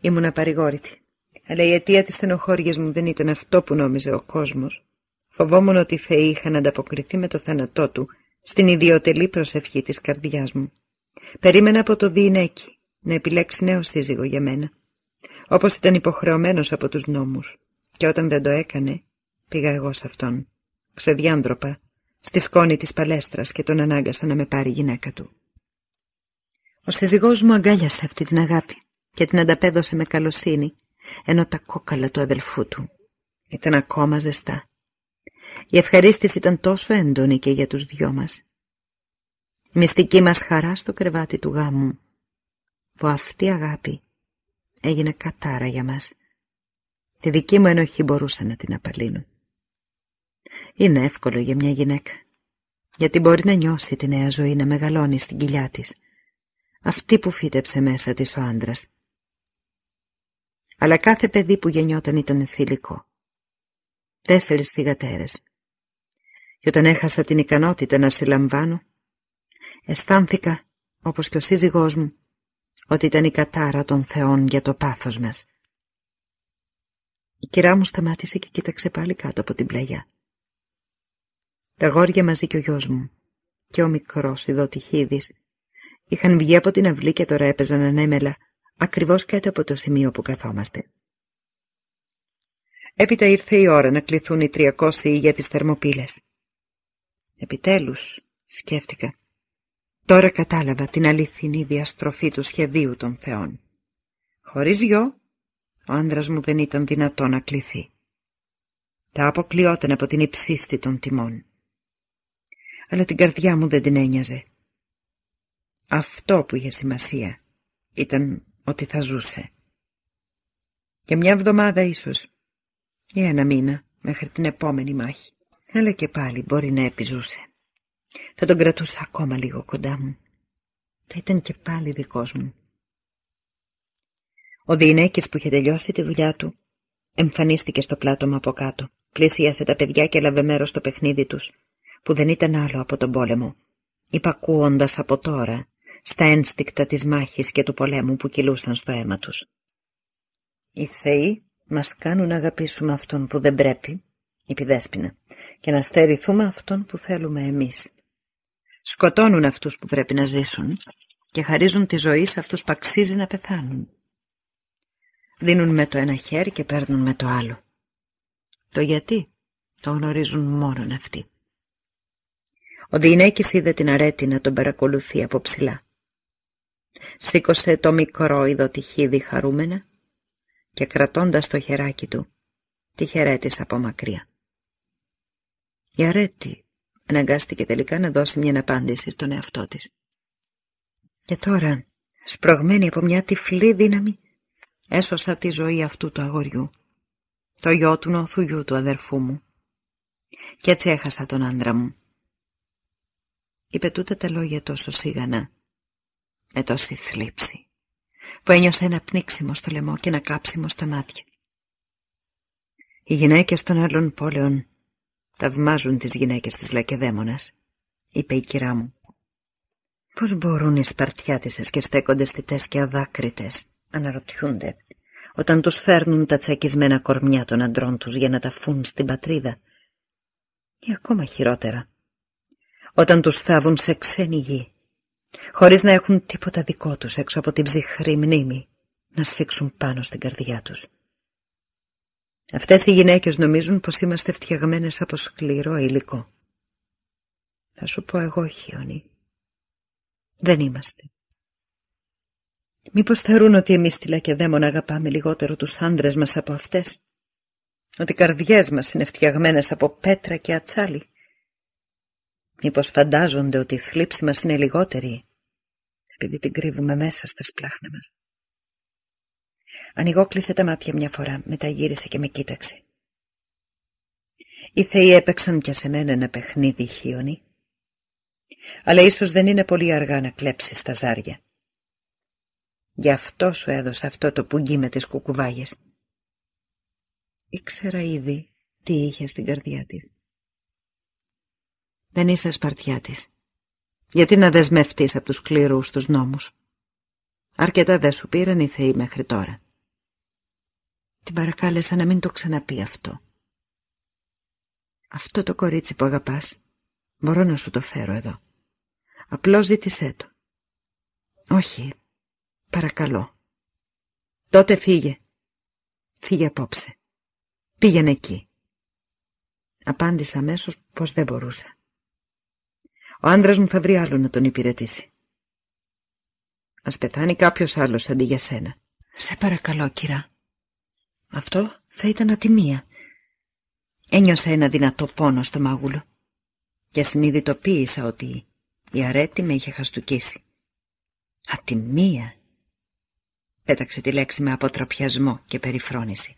A: ήμουν απαρηγόρητη. Αλλά η αιτία της στενοχώριας μου δεν ήταν αυτό που νόμιζε ο κόσμος. Φοβόμουν ότι οι θεοί είχαν ανταποκριθεί με το θάνατό του στην ιδιωτελή προσευχή της καρδιάς μου. Περίμενα από το διηνέκι να επιλέξει νέο σύζυγο για μένα, όπως ήταν υποχρεωμένος από τους νόμους. Και όταν δεν το έκανε, πήγα εγώ σε αυτόν, ξεδιάντροπα, στη σκόνη της παλέστρας και τον ανάγκασα να με πάρει η γυναίκα του. Ο σύζυγός μου αγκάλιασε αυτή την αγάπη και την ανταπέδωσε με καλοσύνη, ενώ τα κόκαλα του αδελφού του ήταν ακόμα ζεστά. Η ευχαρίστηση ήταν τόσο έντονη και για τους δυο μας. Μυστική μας χαρά στο κρεβάτι του γάμου, που αυτή η αγάπη έγινε κατάρα για μας. Τη δική μου ενοχή μπορούσα να την απαλύνω. Είναι εύκολο για μια γυναίκα, γιατί μπορεί να νιώσει τη νέα ζωή να μεγαλώνει στην κοιλιά της, αυτή που φύτεψε μέσα της ο άντρας. Αλλά κάθε παιδί που γεννιόταν ήταν θηλυκό. Τέσσερις θυγατέρες. Και όταν έχασα την ικανότητα να συλλαμβάνω, αισθάνθηκα, όπως και ο σύζυγός μου, ότι ήταν η κατάρα των θεών για το πάθος μας. Η κυρά μου σταμάτησε και κοίταξε πάλι κάτω από την πλαγιά. Τα γόρια μαζί και ο γιος μου και ο μικρός ειδωτυχίδης είχαν βγει από την αυλή και τώρα έπαιζαν ανέμελα ακριβώς κάτω από το σημείο που καθόμαστε. Έπειτα ήρθε η ώρα να κληθούν οι τριακόσιοι για τις θερμοπύλες. Επιτέλους, σκέφτηκα, τώρα κατάλαβα την αληθινή διαστροφή του σχεδίου των θεών. Χωρίς γιο, ο άντρας μου δεν ήταν δυνατό να κληθεί. Τα αποκλειόταν από την υψίστη των τιμών. Αλλά την καρδιά μου δεν την ένοιαζε. Αυτό που είχε σημασία ήταν ότι θα ζούσε. Και μια εβδομάδα ίσως, ή ένα μήνα, μέχρι την επόμενη μάχη. Αλλά και πάλι μπορεί να επιζούσε. Θα τον κρατούσα ακόμα λίγο κοντά μου. Θα ήταν και πάλι δικός μου. Ο Διηνέκης που είχε τελειώσει τη δουλειά του εμφανίστηκε στο πλάτωμα από κάτω. Πλησίασε τα παιδιά και έλαβε μέρος στο παιχνίδι τους, που δεν ήταν άλλο από τον πόλεμο, υπακούοντας από τώρα στα ένστικτα της μάχης και του πολέμου που κυλούσαν στο αίμα τους. Οι θεοί μας κάνουν να αγαπήσουμε αυτόν που δεν πρέπει, είπε Δέσποινα, και να στερηθούμε αυτόν που θέλουμε εμείς. Σκοτώνουν αυτούς που πρέπει να ζήσουν και χαρίζουν τη ζωή σε αυτούς που αξίζει να πεθάνουν. Δίνουν με το ένα χέρι και παίρνουν με το άλλο. Το γιατί το γνωρίζουν μόνον αυτοί. Ο Διηνέκης είδε την αρέτη να τον παρακολουθεί από ψηλά. Σήκωσε το μικρό ειδοτυχίδι χαρούμενα και κρατώντας το χεράκι του, τη χαιρέτησε από μακριά. Η αρέτη αναγκάστηκε τελικά να δώσει μια απάντηση στον εαυτό της. Και τώρα, σπρωγμένη από μια τυφλή δύναμη, έσωσα τη ζωή αυτού του αγοριού, το γιο του νοθουγιού του αδερφού μου. Και έτσι έχασα τον άντρα μου. Είπε τούτα τα λόγια τόσο σίγανα, με τόση θλίψη, που ένιωσα ένα πνίξιμο στο λαιμό και ένα κάψιμο στα μάτια. Οι γυναίκες των άλλων πόλεων ταυμάζουν τις γυναίκες της Λακεδαίμονας, είπε η κυρά μου. Πώς μπορούν οι Σπαρτιάτισσες και στέκονται στιτές και αδάκριτες, αναρωτιούνται, όταν τους φέρνουν τα τσακισμένα κορμιά των αντρών τους για να τα φούν στην πατρίδα; Ή ακόμα χειρότερα, όταν τους θάβουν σε ξένη γη, χωρίς να έχουν τίποτα δικό τους έξω από την ψυχρή μνήμη να σφίξουν πάνω στην καρδιά τους. Αυτές οι γυναίκες νομίζουν πως είμαστε φτιαγμένες από σκληρό υλικό. Θα σου πω εγώ, Χιόνι. Δεν είμαστε. Μήπως θεωρούν ότι εμείς στη Λακεδαίμονα αγαπάμε λιγότερο τους άντρες μας από αυτές; Ότι οι καρδιές μας είναι φτιαγμένες από πέτρα και ατσάλι; Μήπως φαντάζονται ότι η θλίψη μας είναι λιγότερη επειδή την κρύβουμε μέσα στα σπλάχνα μας. Ανοιγόκλεισε τα μάτια μια φορά, μετά γύρισε και με κοίταξε. Οι θεοί έπαιξαν και σε μένα ένα παιχνίδι χίονι, αλλά ίσως δεν είναι πολύ αργά να κλέψεις τα ζάρια. Γι' αυτό σου έδωσα αυτό το πουγγί με τις κουκουβάγες. Ήξερα ήδη τι είχες στην καρδιά της. Δεν είσαι σπαρτιά της. Γιατί να δεσμευτείς από τους σκληρούς τους νόμους. Αρκετά δεν σου πήραν οι θεοί μέχρι τώρα. Την παρακάλεσα να μην το ξαναπεί αυτό. Αυτό το κορίτσι που αγαπάς, μπορώ να σου το φέρω εδώ. Απλώς ζήτησέ το. Όχι, παρακαλώ. Τότε φύγε. Φύγε απόψε. Πήγαινε εκεί. Απάντησα αμέσως πως δεν μπορούσα. Ο άντρας μου θα βρει άλλο να τον υπηρετήσει. Ας πεθάνει κάποιος άλλος αντί για σένα. Σε παρακαλώ, κυρά. Αυτό θα ήταν ατιμία. Ένιωσα ένα δυνατό πόνο στο μάγουλο και συνειδητοποίησα ότι η αρέτη με είχε χαστούκίσει. Ατιμία. Πέταξε τη λέξη με αποτραπιασμό και περιφρόνηση.